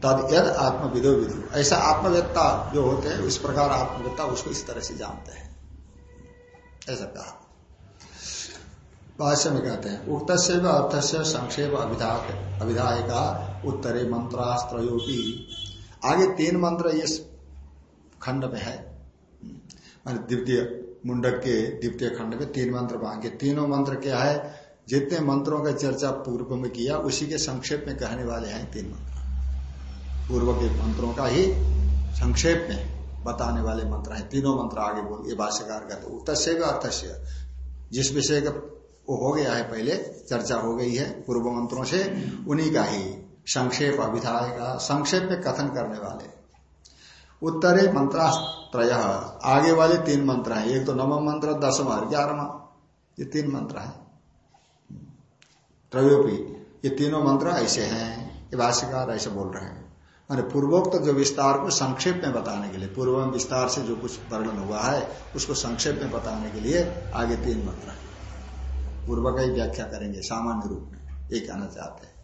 तद यद आत्मविदो विदु। ऐसा आत्मवेत्ता जो होते हैं, इस प्रकार आत्मवेत्ता उसको इस तरह से जानते हैं। ऐसा कहा। भाष्य में कहते हैं उक्त से अर्थ से संक्षेप अभिधाय का उत्तरे मंत्रास्त्रोपी आगे तीन मंत्र इस खंड में है। मान द्वितीय मुंडक के द्वितीय खंड में तीन मंत्र मांगे तीनों मंत्र क्या है? जितने मंत्रों का चर्चा पूर्व में किया, उसी के संक्षेप में कहने वाले हैं तीन मंत्र। पूर्व के मंत्रों का ही संक्षेप में बताने वाले मंत्र हैं। तीनों मंत्र आगे बोल, ये भाष्यकार कहते उत्तस्य अर्थस्य जिस विषय का वो हो गया है पहले, चर्चा हो गई है पूर्व मंत्रों से, उन्हीं का ही संक्षेप अभिधाय का संक्षेप में कथन करने वाले। उत्तरे मंत्रास्त्रय। आगे वाले तीन मंत्र हैं। एक तो नवम मंत्र, दसवा और ग्यारहवा। ये तीन मंत्र है। त्रयोपी। ये तीनों मंत्र ऐसे हैं, ये भाष्यकार ऐसे बोल रहे हैं। मैंने पूर्वोक्त जो विस्तार को संक्षेप में बताने के लिए, पूर्व विस्तार से जो कुछ वर्णन हुआ है, उसको संक्षेप में बताने के लिए आगे तीन मंत्र पूर्व का ही व्याख्या करेंगे, सामान्य रूप में। ये कहना चाहते हैं।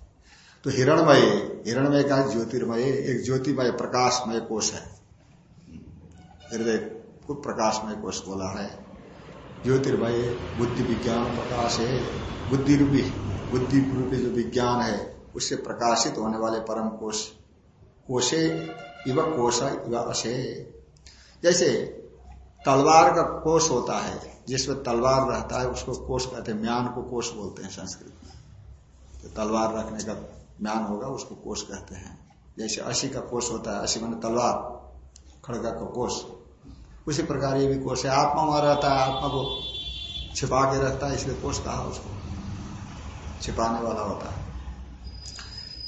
तो हिरणमय हिरणमय का ज्योतिर्मय, एक ज्योतिमय प्रकाशमय कोष है। हृदय को प्रकाशमय कोष बोला है। ज्योतिर्मय बुद्धि विज्ञान प्रकाश है। बुद्धि रूपी बुद्धि रूपी जो विज्ञान है, उससे प्रकाशित होने वाले परम कोष। कोशे इव कोश इव अशे। जैसे तलवार का कोष होता है जिसमें तलवार रहता है, उसको कोष कहते हैं, म्यान को कोष बोलते हैं संस्कृत में। तो तलवार रखने का म्यान होगा, उसको कोष कहते हैं। जैसे अशी का कोष होता है, अशी मैंने तलवार, खड़गा का कोष। उसी प्रकार ये भी कोष है। आत्मा वहाँ रहता है, आत्मा को छिपा के रखता है, इसलिए कोष कहा उसको। छिपाने वाला होता है।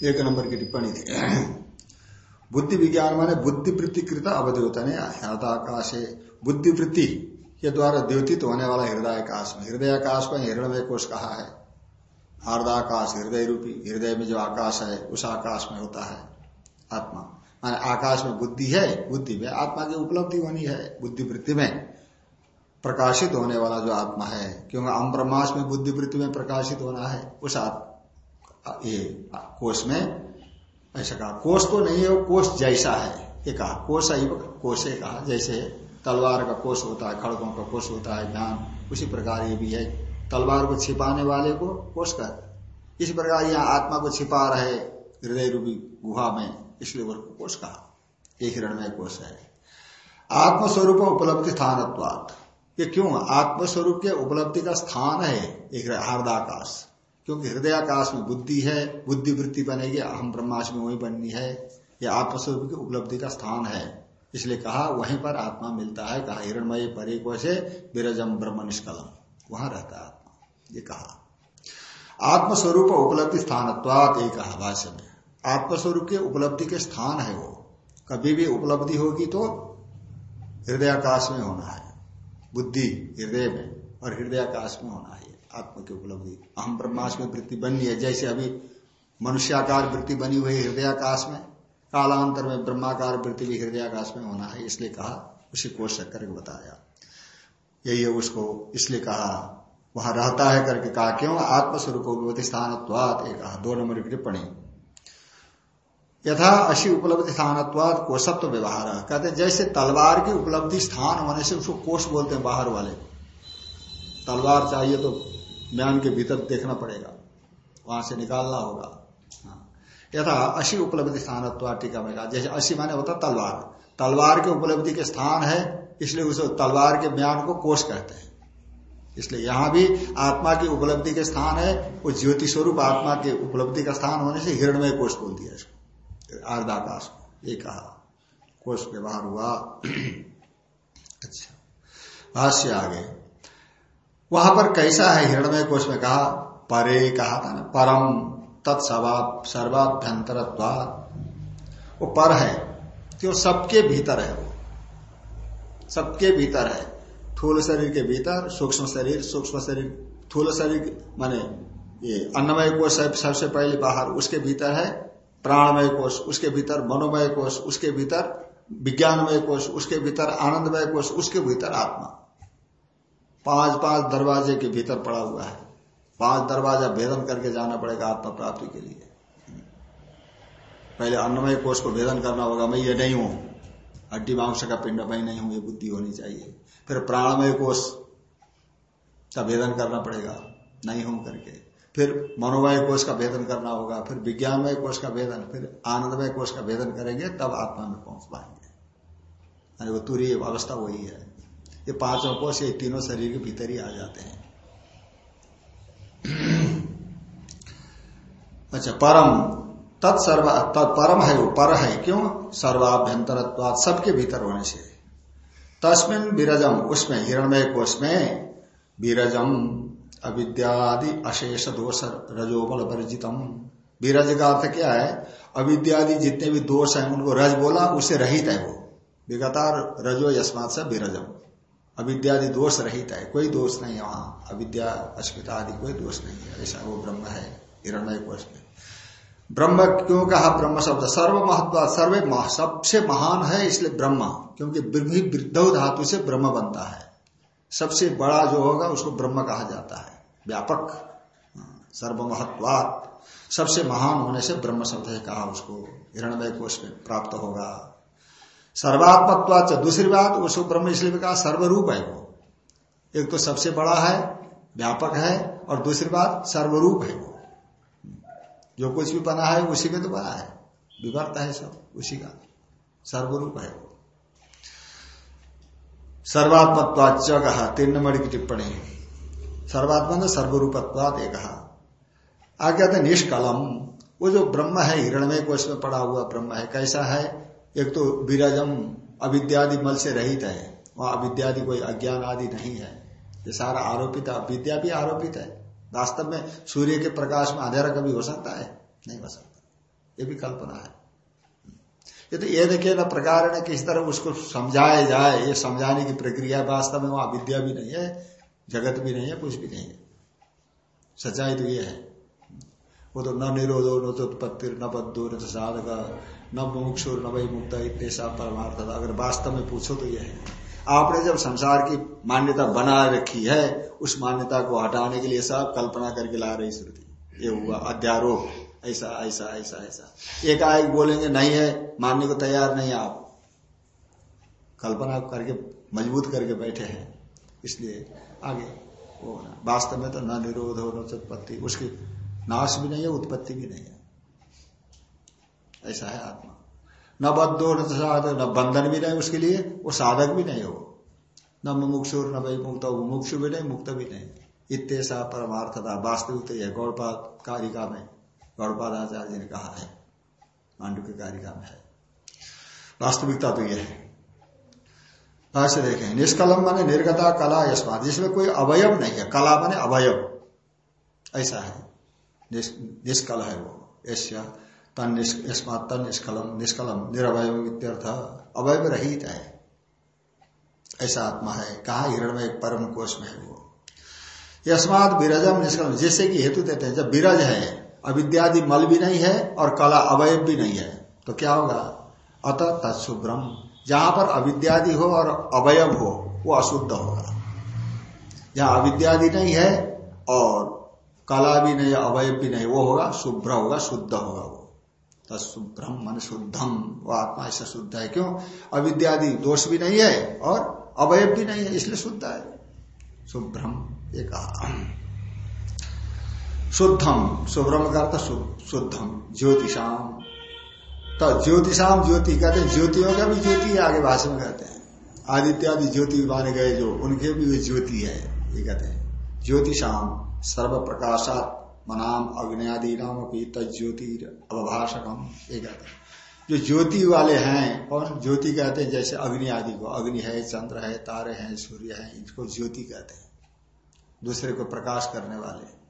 एक नंबर की टिप्पणी *clears throat* बुद्धि विज्ञान माने बुद्धिवृत्ति कृत अवद्योतन हृदयाकाश है बुद्धिवृत्ति के द्वारा द्योतित होने वाला हृदय आकाश में। हृदय आकाश को हृदय कोष कहा है। हार्दाकाश हृदय रूपी, हृदय में जो आकाश है, उस आकाश में होता है आत्मा। माने आकाश में बुद्धि है, बुद्धि में आत्मा की उपलब्धि होनी है, बुद्धिवृत्ति में प्रकाशित होने वाला जो आत्मा है, क्योंकि अम ब्रह्माश में बुद्धिवृत्ति में प्रकाशित होना है, उस ये कोष में, ऐसा कहा, कोष तो नहीं है, वो कोष जैसा है, ये कहा, कोष कोषे कहा, जैसे तलवार का कोष होता है खड़कों का कोष होता है, ज्ञान, उसी प्रकार ये भी है, तलवार को छिपाने वाले को कोष कहते इसी प्रकार यहाँ आत्मा को छिपा रहे हृदय रूपी गुहा में इसलिए वो कोष कहा? ये हिरणमय कोष है। आत्मस्वरूप उपलब्धि स्थान ये क्यों? आत्मस्वरूप के उपलब्धि का स्थान है एक हृदयाकाश क्योंकि हृदयाकाश में बुद्धि है बुद्धि वृत्ति बनेगी हम ब्रह्माश में वही बननी है। यह आत्मस्वरूप की उपलब्धि का स्थान है। इसलिए कहा, वहीं पर आत्मा मिलता है, कहा हिरणमय परे से विरजम ब्रह्म निष्कलम। वहाँ रहता है आत्मा। ये कहा। आत्मस्वरूप उपलब्धि स्थानत्वात एक कहा भाष्य में। आत्मस्वरूप के उपलब्धि के स्थान है वो। कभी भी उपलब्धि होगी तो हृदयाकाश में होना है। बुद्धि हृदय में और हृदयाकाश में होना है। आत्मा की उपलब्धि। अहम ब्रह्माश में वृत्ति बननी है। जैसे अभी मनुष्याकार वृत्ति बनी हुई हृदयाकाश में, कालांतर में ब्रह्माकार वृत्ति भी हृदयाकाश में होना है। इसलिए कहा, उसी कोश करके बताया। यही है उसको। इसलिए कहा, वहाँ रहता है करके कहा, क्यों? आत्मस्वरूप स्थान कहा, दो नंबर की टिप्पणी। यथा अशी उपलब्धि स्थानत्वाद कोशत्व तो व्यवहार। कहते हैं, जैसे तलवार की उपलब्धि स्थान होने से उसको कोष बोलते हैं बाहर वाले तलवार चाहिए तो म्यान के भीतर देखना पड़ेगा, वहाँ से निकालना होगा। हाँ। यथा अशी उपलब्धि स्थान टीका में कहा, जैसे अशी माने होता तलवार। तलवार के उपलब्धि के स्थान है, इसलिए उस तलवार के म्यान को कोष कहते हैं। इसलिए यहाँ भी आत्मा की उपलब्धि के स्थान है, वो ज्योति स्वरूप आत्मा के उपलब्धि का स्थान होने से हिरणमय कोष बोल दिया इसको। आर्दाकाश को। ये कहा। कोष व्यवहार हुआ। अच्छा। भाष्य आगे। वहाँ पर कैसा है हिरणमय कोष में कहा, परे कहा था ना, परम तत्सर्वाभ्यंतर वो पर है। जो सबके भीतर है वो। सबके भीतर है। थूल शरीर के भीतर, सूक्ष्म शरीर सूक्ष्म शरीर, थूल शरीर माने ये अन्नमय कोष सबसे पहले बाहर, उसके भीतर है। प्राणमय कोष, उसके भीतर मनोमय कोष, उसके भीतर विज्ञानमय कोष, उसके भीतर आनंदमय कोष, उसके भीतर आत्मा। पाँच पाँच दरवाजे के भीतर पड़ा हुआ है। पाँच दरवाज़ा भेदन करके जाना पड़ेगा आत्मा प्राप्ति के लिए। पहले अन्नमय कोष को भेदन करना होगा, मैं ये नहीं हूँ। हड्डी मांस का पिंड, मैं नहीं हूँ, ये बुद्धि होनी चाहिए। फिर प्राणमय कोष का भेदन करना पड़ेगा। नहीं हूँ करके। फिर मनोमय कोष का भेदन करना होगा, फिर विज्ञानमय कोष का भेदन, फिर आनंदमय कोष का भेदन करेंगे, तब आत्मा में पहुँच पाएँगे। यानी वो तुरी अवस्था वही है। ये पाँचों कोष ये तीनों शरीर के भीतर ही आ जाते हैं। अच्छा परम, तत्सर्व तत्परम है वो, पर है क्यों? सर्वाभ्यंतर सबके भीतर होने से। तस्मिन बीरजम उसमें, हिरणमय कोष में, विरजम अविद्यादि अशेष दोष रजोबल वर्जितम। विरज का अर्थ क्या है? अविद्यादि जितने भी दोष हैं, उनको रज बोला उससे रहित है वो। विगतार रजो यशमात से विरजम। अविद्यादि दोष रहित है, कोई दोष नहीं है वहाँ। अविद्या अस्मिता आदि कोई दोष नहीं है, ऐसा वो ब्रह्म है हिरणमय कोष में। ब्रह्म क्यों कहा ब्रह्म शब्द? सर्व महत्व, सर्वे सबसे महान है इसलिए ब्रह्म, क्योंकि वृद्ध धातु से ब्रह्म बनता है। सबसे बड़ा जो होगा उसको ब्रह्म कहा जाता है। व्यापक सर्व महत्वात सबसे महान होने से ब्रह्म शब्द है कहा उसको। हिरणमय कोष में प्राप्त होगा। सर्वात्मत्वा दूसरी बात, उसको ब्रह्म इसलिए भी कहा, सर्वरूप है वो। एक तो सबसे बड़ा है, व्यापक है, और दूसरी बात, सर्वरूप है वो। जो कुछ भी बना है, उसी में तो बना है। विवर्त है सब, उसी का। सर्वरूप है वो। सर्वात्मत्वाच कहा तीन नंबर की टिप्पणी। सर्वात्मा ने सर्वरूपत्वाद एक। कहा आगे कहते निष्कलम। वो जो ब्रह्म है, हिरणमय कोष में पड़ा हुआ ब्रह्म है, कैसा है? एक तो विराजम, अविद्यादि मल से रहित है। वहाँ अविद्यादि कोई अज्ञान आदि नहीं है। ये सारा आरोपित विद्या भी आरोपित है। वास्तव में सूर्य के प्रकाश में अंधेरा कभी हो सकता है? नहीं हो सकता। ये भी कल्पना है। ये तो ये देखिए ना प्रकार ने किस तरह उसको समझाया जाए, ये समझाने की प्रक्रिया वास्तव में वहाँ विद्या भी नहीं है, जगत भी नहीं है, कुछ भी नहीं है। सच्चाई तो ये है। वो तो न निरोधो, न तो उत्पत्ति न बद्धो, न तो साधक, न मुमुक्षुर न वही मुक्त, इतना परमार्थ अगर वास्तव में पूछो तो ये है। आपने जब संसार की मान्यता बना रखी है, उस मान्यता को हटाने के लिए सब कल्पना करके ला रही श्रुति। ये हुआ अध्यारोप। ऐसा ऐसा ऐसा ऐसा। एक आय बोलेंगे, नहीं है, मानने को तैयार नहीं आप। कल्पना करके, मज़बूत करके बैठे हैं। इसलिए आगे वो वास्तव में तो न निरोध हो न चुत्पत्ति उसकी नाश भी नहीं है, उत्पत्ति भी नहीं है। ऐसा है आत्मा। न बद्धो, न साधक न बंधन भी नहीं उसके लिए, वो साधक भी नहीं हो। न मुमुक्षु, न वही मुक्त मुमुक्षु भी नहीं, मुक्त भी नहीं। इतने इतना परमार्थता। वास्तविक है गौड़पाद कारिका में गौड़पाद आचार्य ने कहा है मांडू की कारिका में है वास्तविकता तो यह है। भाष्य देखें निष्कलम माने निर्गता कला यशमात जिसमें कोई अवयव नहीं है। कला माने अवयव। ऐसा है। निष्कल है वो। ऐसा, तन यस्मात तन निष्कलम निष्कलम निरवय अवयव रहित है। ऐसा आत्मा है। कहा? हिरण में एक परम कोष में है वो। यस्मात विरजम निष्कलम जैसे कि हेतु देते हैं। जब बीरज है अविद्यादि मल भी नहीं है और कला अवयव भी नहीं है। तो क्या होगा? अतः तत्सुभ्रम। जहाँ पर अविद्यादि हो और अवयव हो, वो अशुद्ध होगा। जहाँ अविद्यादि नहीं है और कला भी नहीं अवयव भी नहीं, वो होगा शुभ्र होगा, शुद्ध होगा वो। तत्सुभ्रम मन शुद्धम। वो आत्मा ऐसा शुद्ध है। क्यों? अविद्यादि दोष भी नहीं है और अवयव भी नहीं है, इसलिए शुद्ध है। शुभ्रम, ये कहा। शुद्धम शुभ्रम का अर्थ शुद्धम, ज्योतिषाम। तो ज्योतिषाम, ज्योति कहते हैं, ज्योतियों का भी ज्योति आगे भाषा में कहते हैं। आदित्य आदि ज्योति माने गए जो, उनके भी वे ज्योति है, ये कहते हैं। ज्योतिषाम सर्व प्रकाशा मनाम अग्नि नाम अपनी तज्योति अवभाषकम, ये कहते हैं। जो ज्योति वाले हैं और ज्योति कहते हैं, जैसे अग्नि आदि को, अग्नि है, चंद्र है, तारे हैं, सूर्य है, इनको ज्योति कहते हैं। दूसरे को प्रकाश करने वाले।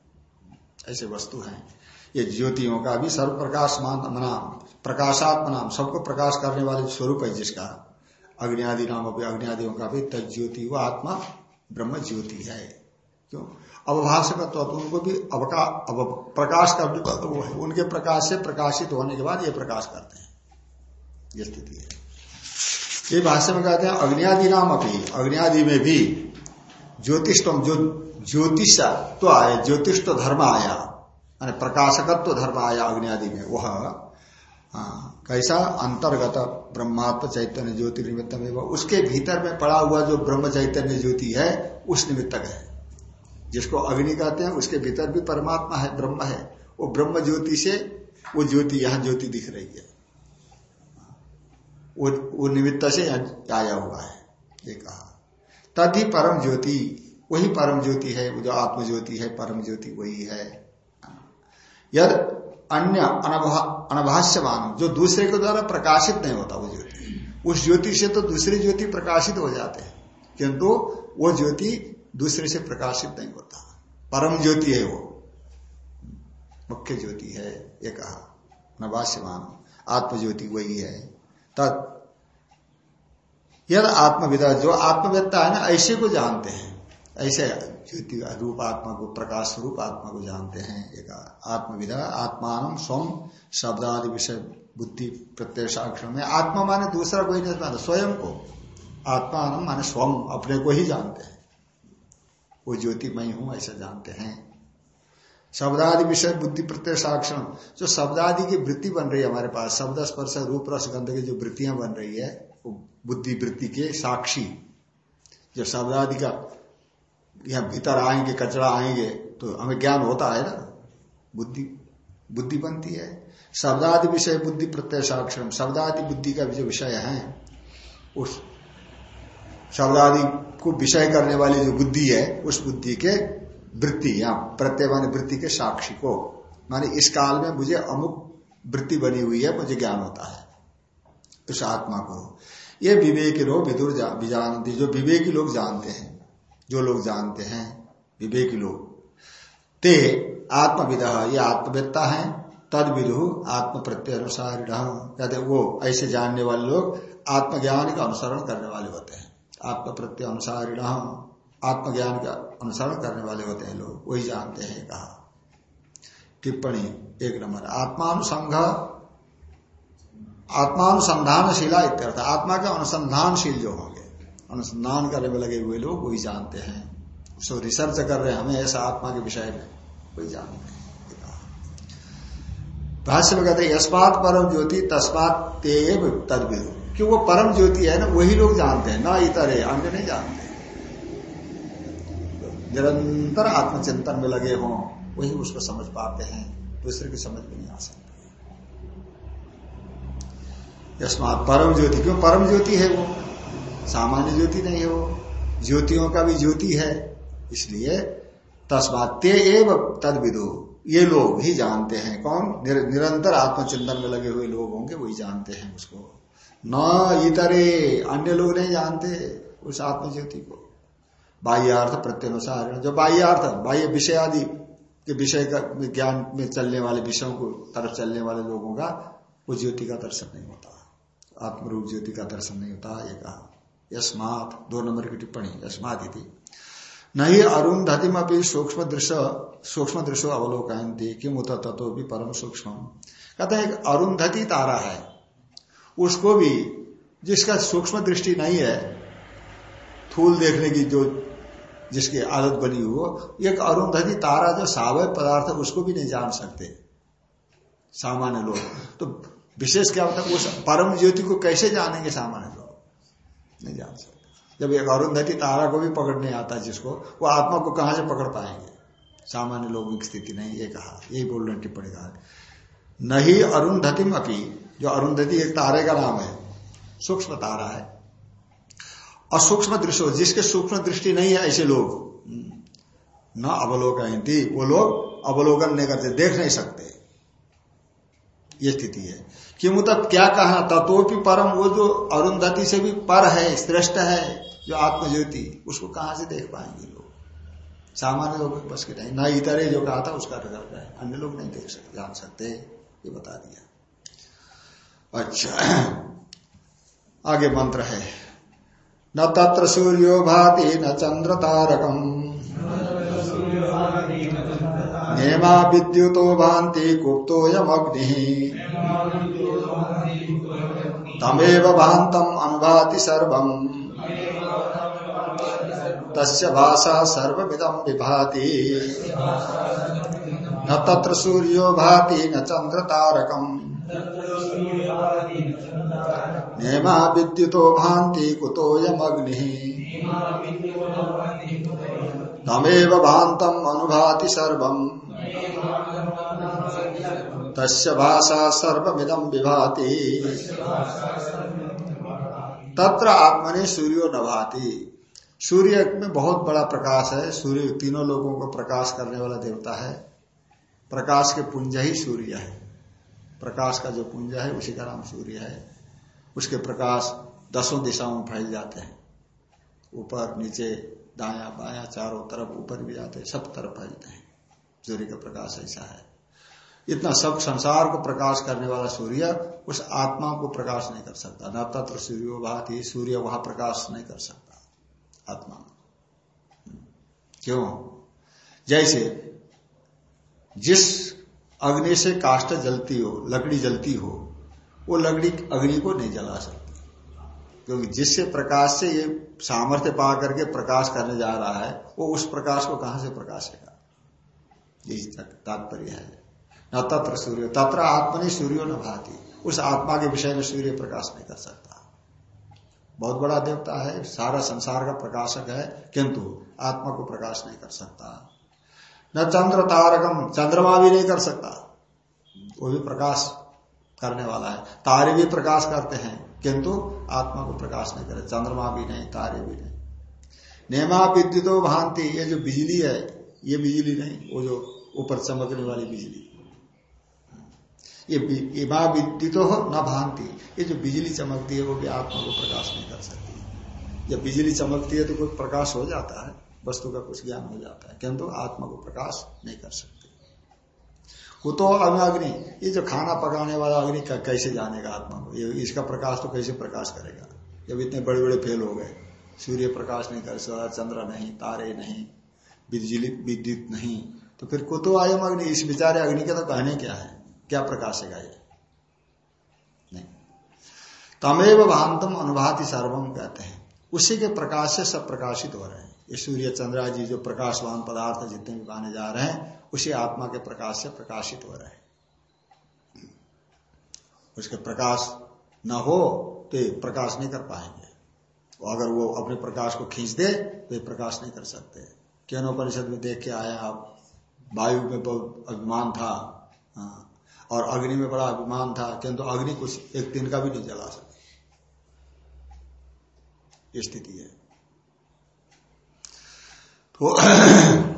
ऐसे वस्तु हैं। ये ज्योतियों का भी सर्व प्रकाश नाम प्रकाशात्म नाम सबको प्रकाश करने वाले स्वरूप है जिसका। अग्नि आदि नाम अभी अग्नि का भी तज्योति वो आत्मा ब्रह्म ज्योति है। क्यों? अवभाषक तो उनको भी अवका, अव, प्रकाश करने का तो वो है उनके प्रकाश से प्रकाशित होने के बाद ये प्रकाश करते हैं। ये स्थिति है। ये भाष्य में कहते हैं अग्नियादि नाम अपनी अग्नियादि में भी ज्योतिषम जो ज्योतिष तो आया ज्योतिष तो धर्म आया प्रकाशकत्व तो धर्म आया अग्नि आदि में। वह कैसा? अंतर्गत ब्रह्मात्म चैतन्य ज्योति निमित्त में उसके भीतर में पड़ा हुआ जो ब्रह्म चैतन्य ज्योति है उस निमित्तक है। जिसको अग्नि कहते हैं उसके भीतर भी परमात्मा है ब्रह्म है। वो ब्रह्म ज्योति से वो ज्योति यहाँ ज्योति दिख रही है। वो, वो निमित्त से आया हुआ है ये कहा। तद ही परम ज्योति, वही परम ज्योति है, वो जो आत्म ज्योति है, परम ज्योति वही है। यद अन्य अनभाष्यमान जो दूसरे के द्वारा प्रकाशित नहीं होता वो ज्योति। उस ज्योति से तो दूसरी ज्योति प्रकाशित हो जाते हैं। किंतु वो ज्योति दूसरे से प्रकाशित नहीं होता। परम ज्योति है वो। मुख्य ज्योति है, ये कहा। नभाष्यमान आत्मज्योति वही है। तत् यद आत्मविदा, जो आत्मवेत्ता है ना, ऐसे को जानते हैं। ऐसे ज्योति रूप आत्मा को, प्रकाश रूप आत्मा को जानते हैं। एक आत्मविदा, आत्मान स्वम शब्दादि विषय, बुद्धि प्रत्यय साक्षर में आत्मा माने दूसरा कोई नहीं माने स्वयं को। आत्मान माने स्वम अपने को ही जानते हैं। वो ज्योति मैं हूँ, ऐसा जानते हैं। शब्दादि विषय, बुद्धि प्रत्यय साक्षण जो शब्दादि की वृत्ति बन रही है हमारे पास, शब्द स्पर्श, रूप, रस, गंध की जो वृत्तियाँ बन रही है बुद्धि वृत्ति के साक्षी। जो शब्दादि का यहाँ भीतर आएँगे, कचरा आएँगे तो हमें ज्ञान होता है ना? बुद्धि बुद्धि बनती है। शब्दादि विषय बुद्धि प्रत्यय साक्षर शब्दादि बुद्धि का जो विषय है, उस शब्दादि को विषय करने वाली जो बुद्धि है, उस बुद्धि के वृत्ति, या प्रत्यय मानी वृत्ति के साक्षी को। माने इस काल में मुझे अमुक वृत्ति बनी हुई है, मुझे ज्ञान होता है। उस आत्मा को। ये विवेकी लोग विदुर जानती जो विवेकी लोग जानते हैं, जो लोग जानते हैं, विवेकी लोग। ते आत्मविदा, ये आत्मवेत्ता है, तद विदु आत्म प्रत्यय अनुसार कहते वो ऐसे जानने वाले लोग आत्मज्ञान का अनुसरण करने वाले होते हैं। आत्म प्रत्यय अनुसार आत्मज्ञान का अनुसरण करने वाले होते हैं लोग, वही जानते हैं, कहा। टिप्पणी, एक नंबर। आत्मानुसंघ आत्मानुसंधानशीला इत्यर्थ आत्मा के अनुसंधानशील जो होंगे अनुसंधान करने में लगे हुए लोग वही जानते हैं। उसको रिसर्च कर रहे हैं, हमें ऐसा आत्मा के विषय में वही जानते हैं। भाष्य में कहते यस्मात परम ज्योति, तस्मात तेव तद कि वो परम ज्योति है ना, वही लोग जानते हैं, ना इतर है, अन्य नहीं जानते। निरंतर आत्मचिंतन में लगे हों, वही उसको समझ पाते हैं, दूसरे की समझ में नहीं आ सकते। यस्मात परम ज्योति। क्यों परम ज्योति है वो? सामान्य ज्योति नहीं है वो। ज्योतियों का भी ज्योति है। इसलिए तस्मात ते एव तद विदो ये लोग ही जानते हैं। कौन? निर, निरंतर आत्मचिंतन में लगे हुए लोग होंगे वही जानते हैं उसको। न इतरे अन्य लोग नहीं जानते उस आत्म ज्योति को। बाह्यार्थ प्रत्यनुसार जो बाह्य अर्थ बाह्य विषय आदि के विषय का ज्ञान में चलने वाले विषयों को तरफ़ चलने वाले लोगों का वो ज्योति का दर्शन नहीं होता। आत्मरूप ज्योति का दर्शन नहीं होता कहा। यस्मात, दो नंबर की टिप्पणी, यस्मात थी नहीं अरुंधतिम अपनी सूक्ष्म दृश्य सूक्ष्म दृश्य अवलोकन थी उत तत्व भी परम सूक्ष्म कहते हैं, एक अरुंधति तारा है। उसको भी, जिसका सूक्ष्म दृष्टि नहीं है, फूल देखने की जो, जिसकी आदत बनी हो, एक अरुंधति तारा, जो सावय पदार्थ, उसको भी नहीं जान सकते। सामान्य लोग। तो विशेष क्या होता है, उस परम ज्योति को कैसे जानेंगे सामान्य लोग? नहीं जान सकते। जब एक अरुंधति तारा को भी पकड़ने आता जिसको, वो आत्मा को कहाँ से पकड़ पाएँगे? सामान्य लोगों की स्थिति नहीं, ये कहा, यही बोल रहे टिप्पणी कहा। नहीं अरुंधतिम अपी, जो अरुंधति एक तारे का नाम है, सूक्ष्म तारा है। असूक्ष्म दृश्य जिसके सूक्ष्म दृष्टि नहीं है ऐसे लोग, न अवलोकन वो लोग अवलोकन नहीं करते, देख नहीं सकते। ये स्थिति है। कि मतलब क्या कहा? तत्वपि परम, वो जो अरुंधति से भी पर है, श्रेष्ठ है, जो आत्मज्योति, उसको कहाँ से देख पाएँगे लोग? सामान्य लोग बस के नहीं न इतरे जो कहा था, उसका रिज़ल्ट है। अन्य लोग नहीं देख सकते, जान सकते, ये बता दिया। अच्छा *clears throat* आगे मंत्र है। न तत्र सूर्यो भाति न चंद्र तारकम नेमा विद्युतो भांति गुप्तोयमग्नि तमेव भान्तम अनुभाति सर्वम। तस्य भाषा सर्वमिदम विभाति। न तत्र सूर्यो भाति न चंद्र तारकम नेमा विद्युतो भांति कुतोयमग्नि तमेव भान्तम अनुभाति सर्वम। तस्य भाषा सर्वमिदम विभाति। तत्र आत्मने सूर्यो नभाति सूर्य में बहुत बड़ा प्रकाश है, सूर्य तीनों लोगों को प्रकाश करने वाला देवता है। प्रकाश के पुंज ही सूर्य है। प्रकाश का जो पुंज है, उसी का नाम सूर्य है। उसके प्रकाश दसों दिशाओं में फैल जाते हैं। ऊपर, नीचे, दाया, बाया, चारों तरफ़, ऊपर भी जाते हैं, सब तरफ़ फैलते हैं। सूर्य का प्रकाश ऐसा है। इतना सब संसार को प्रकाश करने वाला सूर्य उस आत्मा को प्रकाश नहीं कर सकता। न तत्र सूर्यो ही सूर्य वहाँ प्रकाश नहीं कर सकता आत्मा क्यों? जैसे जिस अग्नि से काष्ट जलती हो, लकड़ी जलती हो, वो लकड़ी अग्नि को नहीं जला सकती। क्योंकि जिससे प्रकाश से ये सामर्थ्य पा करके प्रकाश करने जा रहा है, वो उस प्रकाश को कहाँ से प्रकाशेगा तात्पर्य है। न तत्र सूर्य तत्र आत्मनि सूर्यो न भाती। उस आत्मा के विषय में सूर्य प्रकाश नहीं कर सकता। बहुत बड़ा देवता है, सारा संसार का प्रकाशक है, किंतु आत्मा को प्रकाश नहीं कर सकता। न चंद्र तारकम, चंद्रमा भी नहीं कर सकता। वो भी प्रकाश करने वाला है। तारे भी प्रकाश करते हैं, किंतु आत्मा को प्रकाश नहीं करे। चंद्रमा भी नहीं, तारे भी नहीं। नेमा विद्युतो भांति, ये जो बिजली है ये बिजली नहीं, वो जो ऊपर चमकने वाली बिजली। ये माँ विद्युत हो न भांति। ये जो बिजली चमकती है, वो भी आत्मा को प्रकाश नहीं कर सकती। जब बिजली चमकती है तो कोई प्रकाश हो जाता है, वस्तु का कुछ ज्ञान हो जाता है, किंतु आत्मा को प्रकाश नहीं कर सकते। कुतो अग्नि, ये जो खाना पकाने वाला अग्नि कैसे जानेगा आत्मा को? ये इसका प्रकाश तो कैसे प्रकाश करेगा? जब इतने बड़े बड़े फेल हो गए, सूर्य प्रकाश नहीं कर सकता, चंद्र नहीं, तारे नहीं विद्युत नहीं। तो फिर कुतो आयम अग्नि, इस विचारे अग्नि के तो कहने क्या है? क्या प्रकाशेगा ये नहीं। तमेव भांतम अनुभाति सर्वम कहते हैं। उसी के प्रकाश से सब प्रकाशित हो रहे हैं। ये सूर्य चंद्रा जी जो प्रकाशवान पदार्थ जितने भी माने जा रहे हैं, उसी आत्मा के प्रकाश से प्रकाशित हो रहे हैं। उसके प्रकाश न हो तो प्रकाश नहीं कर पाएँगे। अगर वो अपने प्रकाश को खींच दे तो ये प्रकाश नहीं कर सकते। केनोपनिषद में देख के आए आप। वायु में बहुत अभिमान था। हाँ, और अग्नि में बड़ा अभिमान था किंतु अग्नि कुछ एक दिन का भी नहीं जला सकती। स्थिति है। तो *clears throat*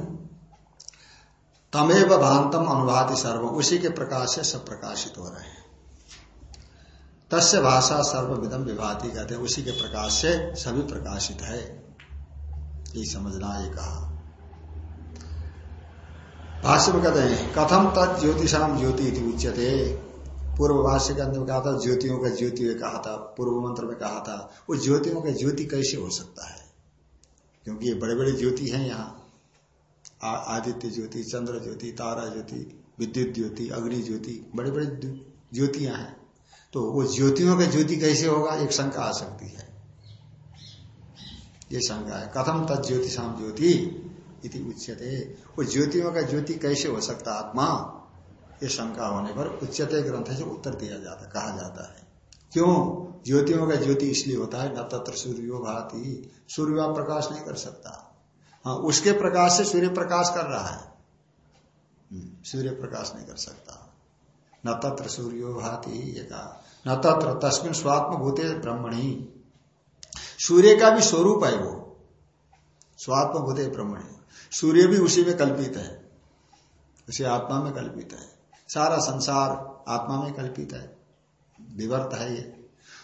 तमेव भांतम अनुभाति सर्व। उसी के प्रकाश से सब प्रकाशित हो रहे हैं। तस्य भाषा सर्वविदम विभाति कहते हैं उसी के प्रकाश से सभी प्रकाशित है। ये समझना ये कहा। भाष्य में कहते हैं कथम तत् ज्योतिषाम ज्योति उच्यते। पूर्व भाष्य के अंदर कहा था, ज्योतियों का ज्योति कहा था पूर्व मंत्र में कहा था, वो ज्योतियों का ज्योति कैसे हो सकता है? क्योंकि ये बड़े बड़े ज्योति हैं यहाँ। आदित्य ज्योति, चंद्र ज्योति, तारा ज्योति, विद्युत ज्योति, अग्नि ज्योति बड़े बड़े ज्योतियाँ हैं। तो वो ज्योतियों का ज्योति कैसे होगा? एक शंका आ सकती है। ये शंका है कथम तत् ज्योतिषाम ज्योति? इति उच्यते। वो ज्योतियों का ज्योति कैसे हो सकता आत्मा। ये शंका होने पर उच्चते ग्रंथ से उत्तर दिया जाता कहा जाता है। क्यों? ज्योतियों का ज्योति इसलिए होता है न तत्र सूर्यो भाती। सूर्य प्रकाश नहीं कर सकता। हाँ उसके प्रकाश से सूर्य प्रकाश कर रहा है। हम्म, सूर्य प्रकाश नहीं कर सकता। न तत्र सूर्यो भाती ये कहा। न तत्र तस्मिन स्वात्म भूते ब्रह्मणी। सूर्य का भी स्वरूप है वो। स्वात्म भूते ब्रह्मणी। सूर्य भी उसी में कल्पित है, उसी आत्मा में कल्पित है। सारा संसार आत्मा में कल्पित है, विवर्त है ये।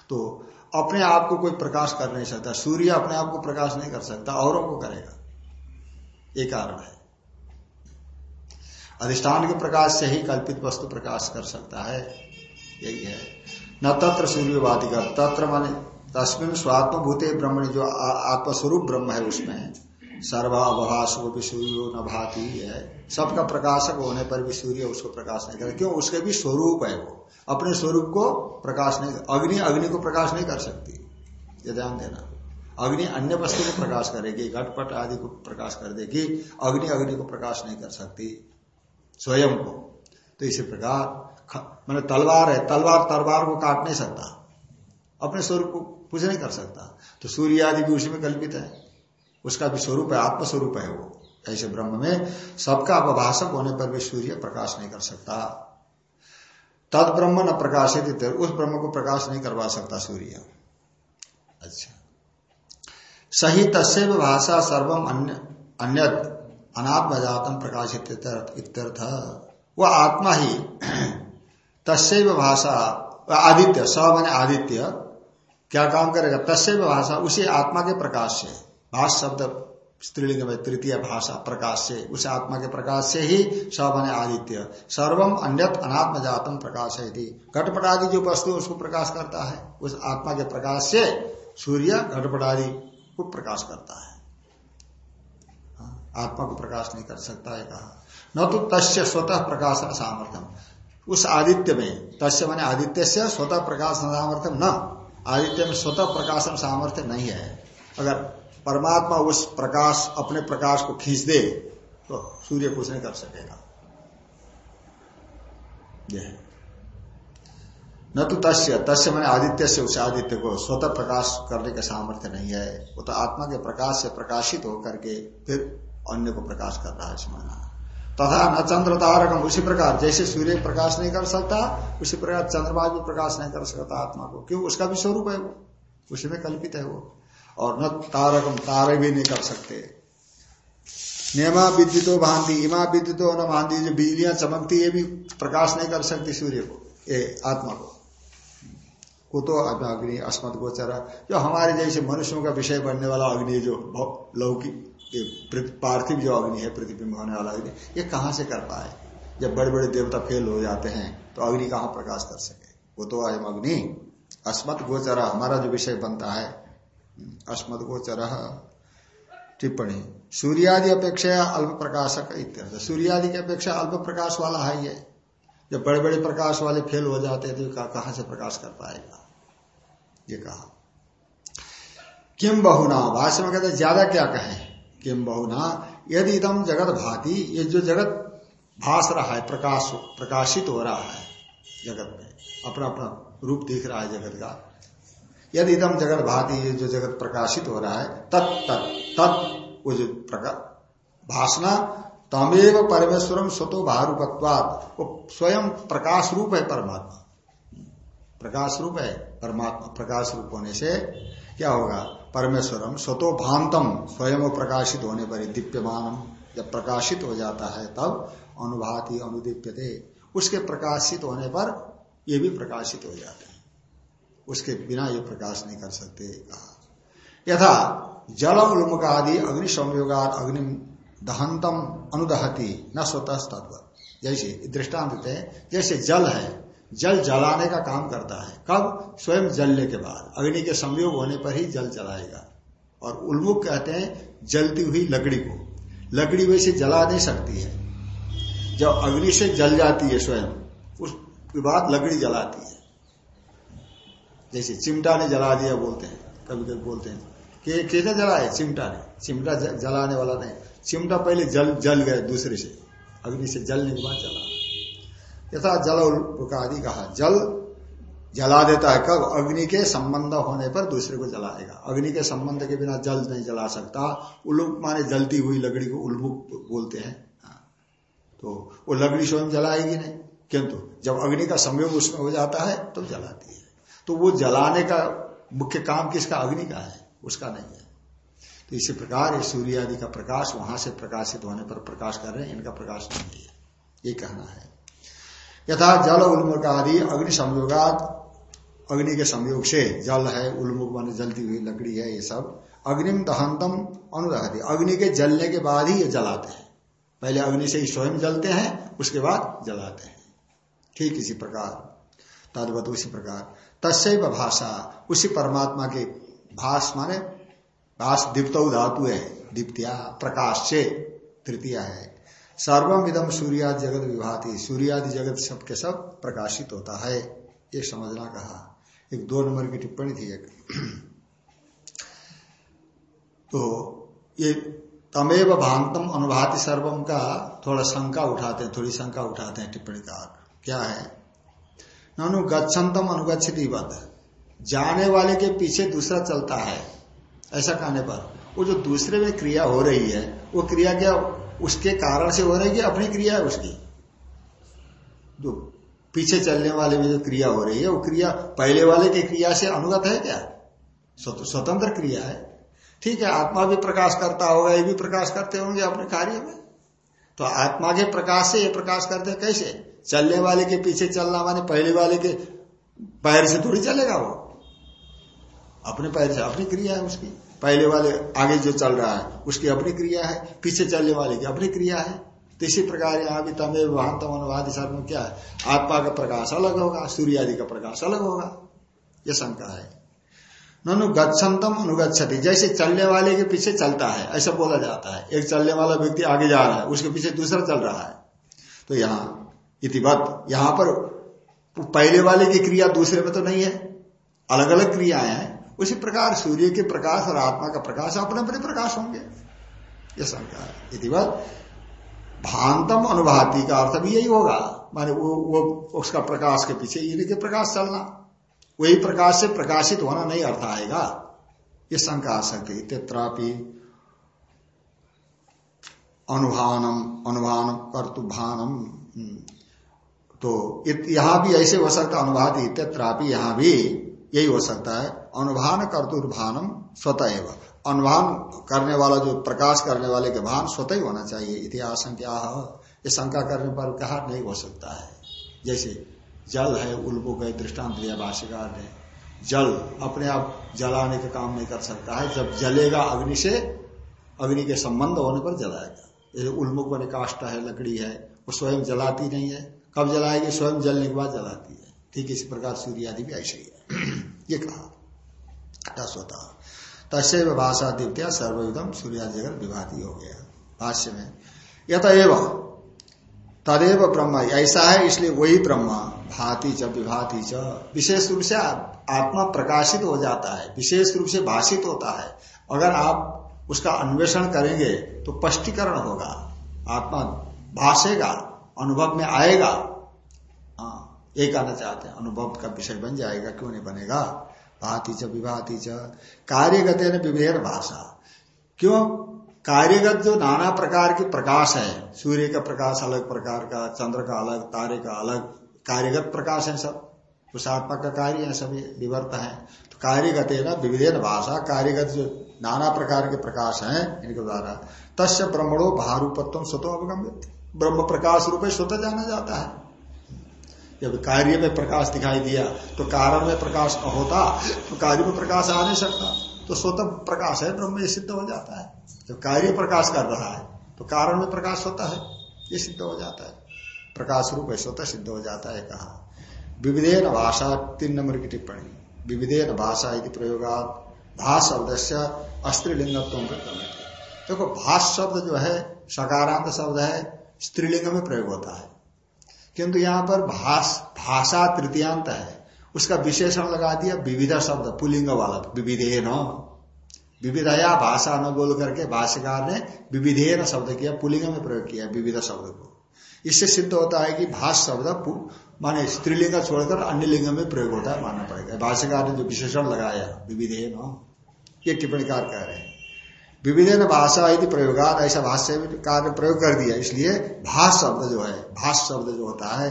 तो अपने आप को कोई प्रकाश कर नहीं सकता, सूर्य अपने आप को प्रकाश नहीं कर सकता, औरों को करेगा। ये कारण है। अधिष्ठान के प्रकाश से ही कल्पित वस्तु प्रकाश कर सकता है, यही है। न तत्र सूर्यवादी का तत्र माने तस्मिन स्वात्म भूते ब्रह्मण, जो आत्मस्वरूप ब्रह्म है, उसमें सर्वावभाष को भी सूर्य न भाती है। सबका प्रकाशक होने पर भी सूर्य उसको प्रकाश नहीं करे क्यों? उसके भी स्वरूप है वो। अपने स्वरूप को प्रकाश नहीं अग्नि अग्नि को प्रकाश नहीं कर सकती। ये ध्यान देना। अग्नि अन्य वस्तु को प्रकाश करेगी, घटपट आदि को प्रकाश कर देगी। अग्नि अग्नि को प्रकाश नहीं कर सकती। स्वयं को। तो इसी प्रकार मैंने तलवार है, तलवार तलवार को काट नहीं सकता। अपने स्वरूप को कुछ नहीं कर सकता। तो सूर्य आदि भी उसी में कल्पित है। उसका भी स्वरूप है, आत्मस्वरूप है वो। ऐसे ब्रह्म में सबका अपभाषक होने पर भी सूर्य प्रकाश नहीं कर सकता। तद ब्रह्म न प्रकाशित उस ब्रह्म को प्रकाश नहीं करवा सकता सूर्य। अच्छा। सही तस्व भाषा सर्वम अन्य अन्य अनात्म जातम प्रकाशित इत्यर्थ। वह आत्मा ही *clears throat* तस्व भाषा आदित्य, स मैंने आदित्य, क्या काम करेगा? तस्व भाषा, उसी आत्मा के प्रकाश से। भाष शब्द स्त्रीलिंग में तृतीय भाषा प्रकाश से उस आत्मा के प्रकाश से ही स बने आदित्य। सर्वम अन्यत अनात्म जातम प्रकाश है घटपट आदि जो वस्तु उसको प्रकाश करता है। उस आत्मा के प्रकाश से सूर्य घटपट आदि को प्रकाश करता है। हाँ, आत्मा को प्रकाश नहीं कर सकता है कहा। न तो तस्य स्वतः प्रकाशन सामर्थ्यम। उस आदित्य में तस्य मैंने आदित्य से स्वतः प्रकाशन सामर्थ्यम न। आदित्य में स्वतः प्रकाशन सामर्थ्य नहीं है। अगर परमात्मा उस प्रकाश, अपने प्रकाश को खींच दे तो सूर्य कुछ नहीं कर सकेगा। यह न तो तस्य तस्य मैंने आदित्य से उस आदित्य को स्वतः प्रकाश करने का सामर्थ्य नहीं है। वो तो आत्मा के प्रकाश से प्रकाशित होकर के फिर अन्य को प्रकाश कर रहा है समाना तथा न चंद्र तारकम उसी प्रकार जैसे सूर्य प्रकाश नहीं कर सकता, उसी प्रकार चंद्रमा भी प्रकाश नहीं कर सकता आत्मा को। क्यों? उसका भी स्वरूप है वो। उसी में कल्पित है वो। और न तारकम, तारे भी नहीं कर सकते। नियमा विद्युतो भांति, इमा विद्युतो न भांति, जो बिजलियाँ चमकती है भी प्रकाश नहीं कर सकती सूर्य को, ये आत्मा को। कुतो अग्नि अस्मत गोचर, जो हमारे जैसे मनुष्यों का विषय बनने वाला अग्नि, जो लौकिक पार्थिव जो अग्नि है, प्रतिबिंब होने वाला अग्नि, ये कहाँ से कर पाए? जब बड़े बड़े देवता फेल हो जाते हैं तो अग्नि कहाँ प्रकाश कर सके? वो तो अयम अग्नि अस्मत गोचरा, हमारा जो विषय बनता है अस्मत गोचर टिप्पणी। सूर्यादि अपेक्षा अल्प प्रकाशक इत्यर्थ। सूर्यादि की अपेक्षा अल्प प्रकाश वाला है ये। जब बड़े बड़े प्रकाश वाले फेल हो जाते हैं तो कहाँ से प्रकाश कर पाएगा? ये कहा। किम बहुना? भाष्य में कहते ज़्यादा क्या कहें? किम बहुना? यदि इदम जगत भाती, ये जो जगत भास रहा है, प्रकाश प्रकाशित हो रहा है जगत में, अपना अपना रूप दिख रहा है जगत का यदि इदम जगत भाती ये जो जगत प्रकाशित हो रहा है, तत् तत् तत्, वो जो भाषना तमेव परमेश्वरम स्वतो भारूपत्वाद वो स्वयं प्रकाश रूप है परमात्मा। प्रकाश रूप है परमात्मा प्रकाश रूप होने से क्या होगा? परमेश्वरम स्वतो भांतम स्वयं प्रकाशित होने पर दिव्यमानम जब प्रकाशित हो जाता है तब अनुभाति अनुदीप्यते। उसके प्रकाशित होने पर ये भी प्रकाशित हो जाते हैं। उसके बिना ये प्रकाश नहीं कर सकते, कहा। यथा जल उन्मुखादि अग्नि संयोगाद अग्नि दहंतम अनुदहती, न स्वतः तत्व जैसे दृष्टांत देते हैं, जैसे जल है, जल जलाने का काम करता है, कब? स्वयं जलने के बाद। अग्नि के संयोग होने पर ही जल जलाएगा। और उन्मुख कहते हैं, जलती हुई लकड़ी को। लकड़ी वैसे जला नहीं सकती है। जब अग्नि से जल जाती है स्वयं उसके बाद लकड़ी जलाती है। जैसे चिमटा ने जला दिया बोलते हैं कभी कभी बोलते हैं। कि कैसे जलाए चिमटा ने। चिमटा जलाने वाला नहीं। चिमटा पहले जल जल गए दूसरे से। अग्नि से जलने के बाद जला। यथा जल आदि कहा, जल जला देता है कब? अग्नि के संबंध होने पर दूसरे को जलाएगा। अग्नि के संबंध के बिना जल नहीं जला सकता। उल्लुक माने जलती हुई लकड़ी को उल्मुख बोलते हैं। हाँ। तो वो लकड़ी स्वयं जलाएगी नहीं। किंतु जब अग्नि का संयोग उसमें हो जाता है तो जलाती है। तो वो जलाने का मुख्य काम किसका? अग्नि का है, उसका नहीं है। तो इसी प्रकार ये सूर्य आदि का प्रकाश वहाँ से प्रकाशित होने पर प्रकाश कर रहे हैं, इनका प्रकाश नहीं है। ये कहना है। यथा जल उन्मुख आदि अग्नि संयोगात, अग्नि के संयोग से जल है उल्मुख मान जलती हुई लकड़ी है, ये सब। अग्निम दहंतम अनुदहती। अग्नि के जलने के बाद ही ये जलाते हैं। पहले अग्नि से ही स्वयं जलते हैं, उसके बाद जलाते हैं। ठीक इसी प्रकार। तदवत उसी प्रकार। तस्व भाषा। उसी परमात्मा के भाष माने भाष दीप्त धातु है, दीप्तिया प्रकाश से तृतीया है। सर्वम इदम सूर्याद जगत विभाति। सूर्यादि जगत सबके सब प्रकाशित होता है, ये समझना कहा। एक दो नंबर की टिप्पणी थी एक। *clears throat* तो ये तमेव भांतम अनुभाति सर्वम का थोड़ा शंका उठाते हैं, थोड़ी शंका उठाते हैं टिप्पणी का। क्या है? ननु गच्छन्तम अनुगछित जाने वाले के पीछे दूसरा चलता है, ऐसा कहने पर। वो जो दूसरे में क्रिया हो रही है, वो क्रिया क्या उसके कारण से हो रही है, अपनी क्रिया है उसकी? जो पीछे चलने वाले में जो क्रिया हो रही है, वो क्रिया पहले वाले की क्रिया से अनुगत है क्या? स्वतंत्र क्रिया है। ठीक है, आत्मा भी प्रकाश करता होगा, ये भी प्रकाश करते होंगे अपने कार्य में। तो आत्मा के प्रकाश से ये प्रकाश करते कैसे? चलने वाले के पीछे चलना माने पहले वाले के पैर से थोड़ी चलेगा वो? अपने पैर से, अपनी क्रिया है उसकी। पहले वाले आगे जो चल रहा है, उसकी अपनी क्रिया है। पीछे चलने वाले की अपनी क्रिया है। तो इसी प्रकार यहाँ भी तमे वहाँ अनुवाद में क्या है? आत्मा का प्रकाश अलग होगा, सूर्य आदि का प्रकाश अलग होगा। ये शंका है। ननु गच्छन्तम अनुगछति जैसे चलने वाले के पीछे चलता है, ऐसा बोला जाता है। एक चलने वाला व्यक्ति आगे जा रहा है, उसके पीछे दूसरा चल रहा है। तो यहाँ इतिवत यहाँ पर पहले वाले की क्रिया दूसरे में तो नहीं है। अलग अलग क्रियाएँ हैं। उसी प्रकार सूर्य के प्रकाश और आत्मा का प्रकाश अपने अपने प्रकाश होंगे। ये शंका है? इतिवत भांतम अनुभाति का अर्थ भी यही होगा। माने वो वो, उसका प्रकाश के पीछे इन्हीं प्रकाश चलना। वही प्रकाश से प्रकाशित होना नहीं अर्थ आएगा। ये शंका आ सकती तेत्रापि अनुभानम अनुभान कर्तुभानम। तो यहाँ भी ऐसे हो सकता अनुभाति तेत्रापि यहाँ भी यही हो सकता है। अनुभान कर्तुर्भानम स्वतः एवं अनुभान करने वाला जो प्रकाश करने वाले के भान स्वतः ही होना चाहिए इतिहास ये शंका करने पर कहा नहीं हो सकता है। जैसे जल है उल्बो गए दृष्टांत दिया भाष्यकार ने। जल अपने आप जलाने का काम नहीं कर सकता है। जब जलेगा अग्नि से, अग्नि के संबंध होने पर जलाएगा। जैसे उल्मुख बने काष्ट है, लकड़ी है, वो स्वयं जलाती नहीं है। कब जलाएगी? स्वयं जलने के बाद जलाती है। ठीक इसी प्रकार सूर्य आदि भी ऐसे ही है। *clears throat* ये कहा। स्वतः तस्व भाषा दिव्या सर्वयुधम जगत विभाती हो गया। भाष्य में यत एवं तदेव ब्रह्म, ऐसा है, इसलिए वही ब्रह्म, भाती च, विभाती च। विशेष रूप से आत्मा प्रकाशित हो जाता है, विशेष रूप से भाषित होता है। अगर आप उसका अन्वेषण करेंगे तो स्पष्टीकरण होगा। आत्मा भाषेगा। अनुभव में आएगा। हाँ ये कहना चाहते हैं, अनुभव का विषय बन जाएगा, क्यों नहीं बनेगा? भाती च विभाती च। कार्यगत है विभेद भाषा। क्यों? कार्यगत जो नाना प्रकार की प्रकाश है, सूर्य का प्रकाश अलग प्रकार का, चंद्र का अलग, तारे का अलग, कार्यगत प्रकाश है सब। आत्मा का कार्य है, सभी विवर्त है। तो कार्यगत है ना विविधेन भाषा, कार्यगत जो नाना प्रकार के प्रकाश हैं, इनके द्वारा, तस्य ब्रह्मणो भारूपत्व स्वतः अवगम्य ब्रह्म प्रकाश रूप स्वतः जाना जाता है। जब कार्य में प्रकाश दिखाई दिया तो कारण में प्रकाश न होता तो कार्य में प्रकाश आ नहीं सकता। तो स्वतः प्रकाश है, ब्रह्म ये सिद्ध हो जाता है। जब कार्य प्रकाश कर रहा है तो कारण में प्रकाश होता है, ये सिद्ध हो जाता है। प्रकाश रूप है स्वतः सिद्ध हो जाता है, कहा। विविधेन भाषा, तीन नंबर की टिप्पणी। विविधेन भाषा यदि प्रयोगा भाष शब्द से अस्त्रीलिंगत्व देखो भाष शब्द जो है, सकारांत शब्द है स्त्रीलिंग में प्रयोग होता है। किंतु यहाँ पर भाष भाषा तृतीयांत है। उसका विशेषण लगा दिया विविधा शब्द, पुलिंग वाला विविधे न विविधया भाषा न बोल करके भाष्यकार ने विविधे न शब्द किया, पुलिंग में प्रयोग किया विविध शब्द को। इससे सिद्ध होता है कि भाष शब्द माने स्त्रीलिंग छोड़कर अन्य लिंग में प्रयोग होता है, मानना पड़ेगा। भाष्यकार ने जो विशेषण लगाया विविधे न ये टिप्पणीकार कह रहे हैं। विविधेन भाषा यदि प्रयोगात ऐसा भाष्य कार्य प्रयोग कर दिया। इसलिए भाष शब्द जो है भाष शब्द जो होता है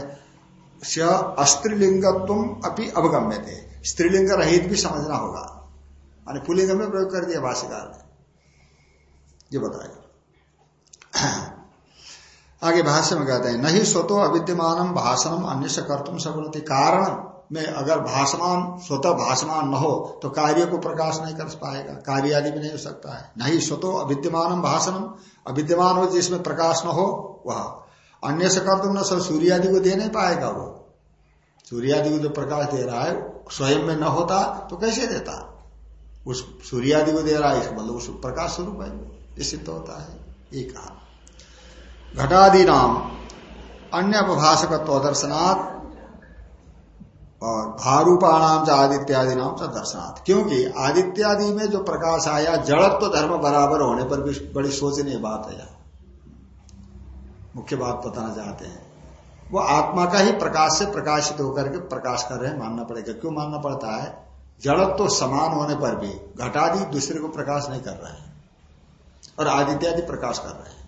अस्त्रीलिंगत्व अपनी अवगम्य थे स्त्रीलिंग रहित भी समझना होगा। माने पुलिंग में प्रयोग कर दिया भाष्यकार ने। ये बताया आगे भाष्य में कहते हैं नहीं स्वतो अविद्यमान भाषणम अन्य से कर्तुम सगुणति कारण में अगर भाषमान, स्वतः भाषमान न हो तो कार्य को प्रकाश नहीं कर पाएगा। कार्य आदि भी नहीं हो सकता है। नहीं स्वतो अविद्यमान भाषणम अविद्यमान हो जिसमें प्रकाश न हो, वह। अन्य से कर तुम न सर सूर्य आदि को दे नहीं पाएगा वो। सूर्य आदि को जो प्रकाश दे रहा है, स्वयं में न होता तो कैसे देता? उस सूर्य आदि को दे रहा है मतलब उस प्रकाश स्वरूप है। ये सिद्ध होता है। ये कहा। घटादि नाम अन्य अपभाषकत्व दर्शनाथ और भारूपाणाम च आदित्यादि नाम से दर्शनाथ क्योंकि आदित्यादि में जो प्रकाश आया जड़त तो धर्म बराबर होने पर भी बड़ी सोचनीय बात है मुख्य बात बताना चाहते हैं। वो आत्मा का ही प्रकाश से प्रकाशित होकर के प्रकाश कर रहे हैं, मानना पड़ेगा। क्यों मानना पड़ता है? जड़त तो समान होने पर भी घटादि दूसरे को प्रकाश नहीं कर रहे हैं और आदित्यादि प्रकाश कर रहे हैं।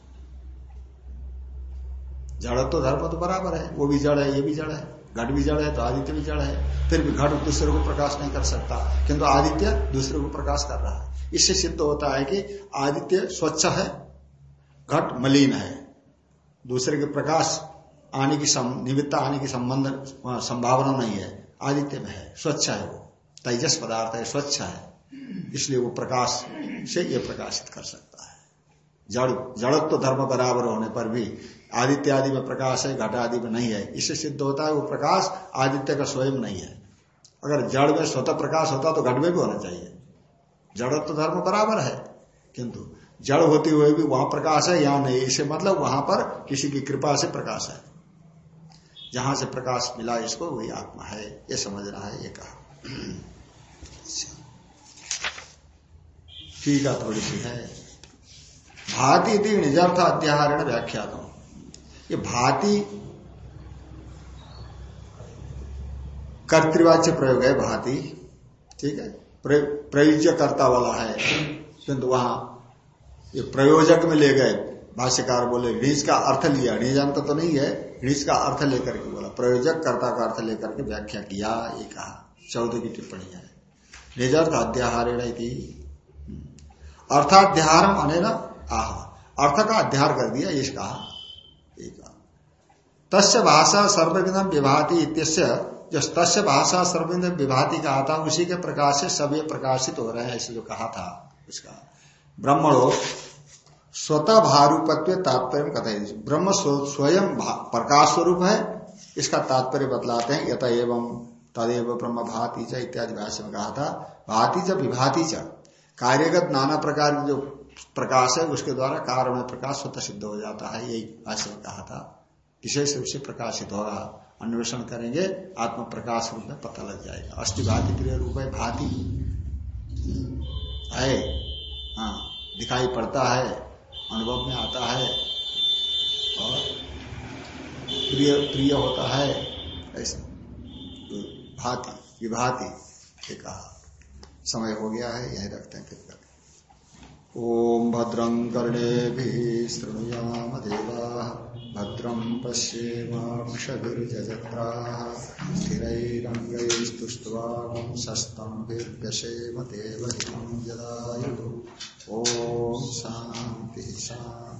जड़त्व तो धर्म तो बराबर है। वो भी जड़ है, ये भी जड़ है। घट भी जड़ है तो आदित्य भी जड़ है। फिर भी घट दूसरे को प्रकाश नहीं कर सकता, किंतु आदित्य दूसरे को प्रकाश कर रहा है। इससे सिद्ध होता है कि आदित्य स्वच्छ है, घट मलिन है। दूसरे के प्रकाश आने की निमित्त आने की संबंध संभावना नहीं है। आदित्य में है, स्वच्छ है वो। तेजस पदार्थ है, स्वच्छ है। इसलिए वो प्रकाश से ये प्रकाशित कर सकता है। जड़, जड़त्व तो धर्म बराबर होने पर भी आदित्य आदि में प्रकाश है घट आदि में नहीं है। इससे सिद्ध होता है वो प्रकाश आदित्य का स्वयं नहीं है। अगर जड़ में स्वतः प्रकाश होता तो घट में भी होना चाहिए। जड़ तो धर्म बराबर है, किंतु जड़ होते हुए भी वहाँ प्रकाश है, यहाँ नहीं। इसे मतलब वहाँ पर किसी की कृपा से प्रकाश है। जहाँ से प्रकाश मिला इसको वही आत्मा है। ये समझना है, ये कहा। ठीक है, थोड़ी सी है। भाती निजर्थ अध्याहरण व्याख्यातम। ये भांति कर्तवाच्य प्रयोग है, भांति। ठीक है? प्रयोज्य कर्ता वाला है। किंतु वहाँ ये प्रयोजक में ले गए। भाष्यकार बोले ऋज का अर्थ लिया। ऋज अंत तो नहीं है। ऋज का अर्थ लेकर के बोला प्रयोजक कर्ता का अर्थ लेकर के व्याख्या किया। ये कहा। चौदह की टिप्पणी है। निजर्थ अध्याहारेण अर्थाध्याहारम अने आह। अर्थ का अध्यार कर दिया इस कहा। तस्य भाषा सर्वविधम विभाति इत्यस्य जो तस्य भाषा सर्वविध विभाति कहा था, उसी के प्रकाश से सभी प्रकाशित हो रहे हैं ऐसे जो कहा था उसका ब्रह्मणो स्वतः भारूपत्व तात्पर्य कथा ब्रह्म स्वयं प्रकाश स्वरूप है, इसका तात्पर्य बतलाते हैं यथ एवं तदेव ब्रह्म भाती च इत्यादि भाषा में कहा था। भाती च विभाति च। कार्यगत नाना प्रकार की जो प्रकाश है, उसके द्वारा कारण प्रकाश स्वतः सिद्ध हो जाता है, यही भाष्य में कहा था। विशेष रूप से प्रकाशित होगा अन्वेषण करेंगे आत्म प्रकाश रूप में पता लग जाएगा। अस्थि भाति प्रिय रूप है, भाति है। हाँ दिखाई पड़ता है, अनुभव में आता है, और प्रिय प्रिय होता है, ऐसा। तो भाति, विभाति कहा समय हो गया है, यही रखते हैं फिर ॐ भद्रं कर्णेभिः शृणुयाम देवाः। भद्रं पश्येमाक्षभिर्जत्राः स्थिरैरङ्गैस्तुष्ट्वागं सस्तम्भिर्व्यसेम देवहितं यदायुः ॐ शान्तिः शान्तिः।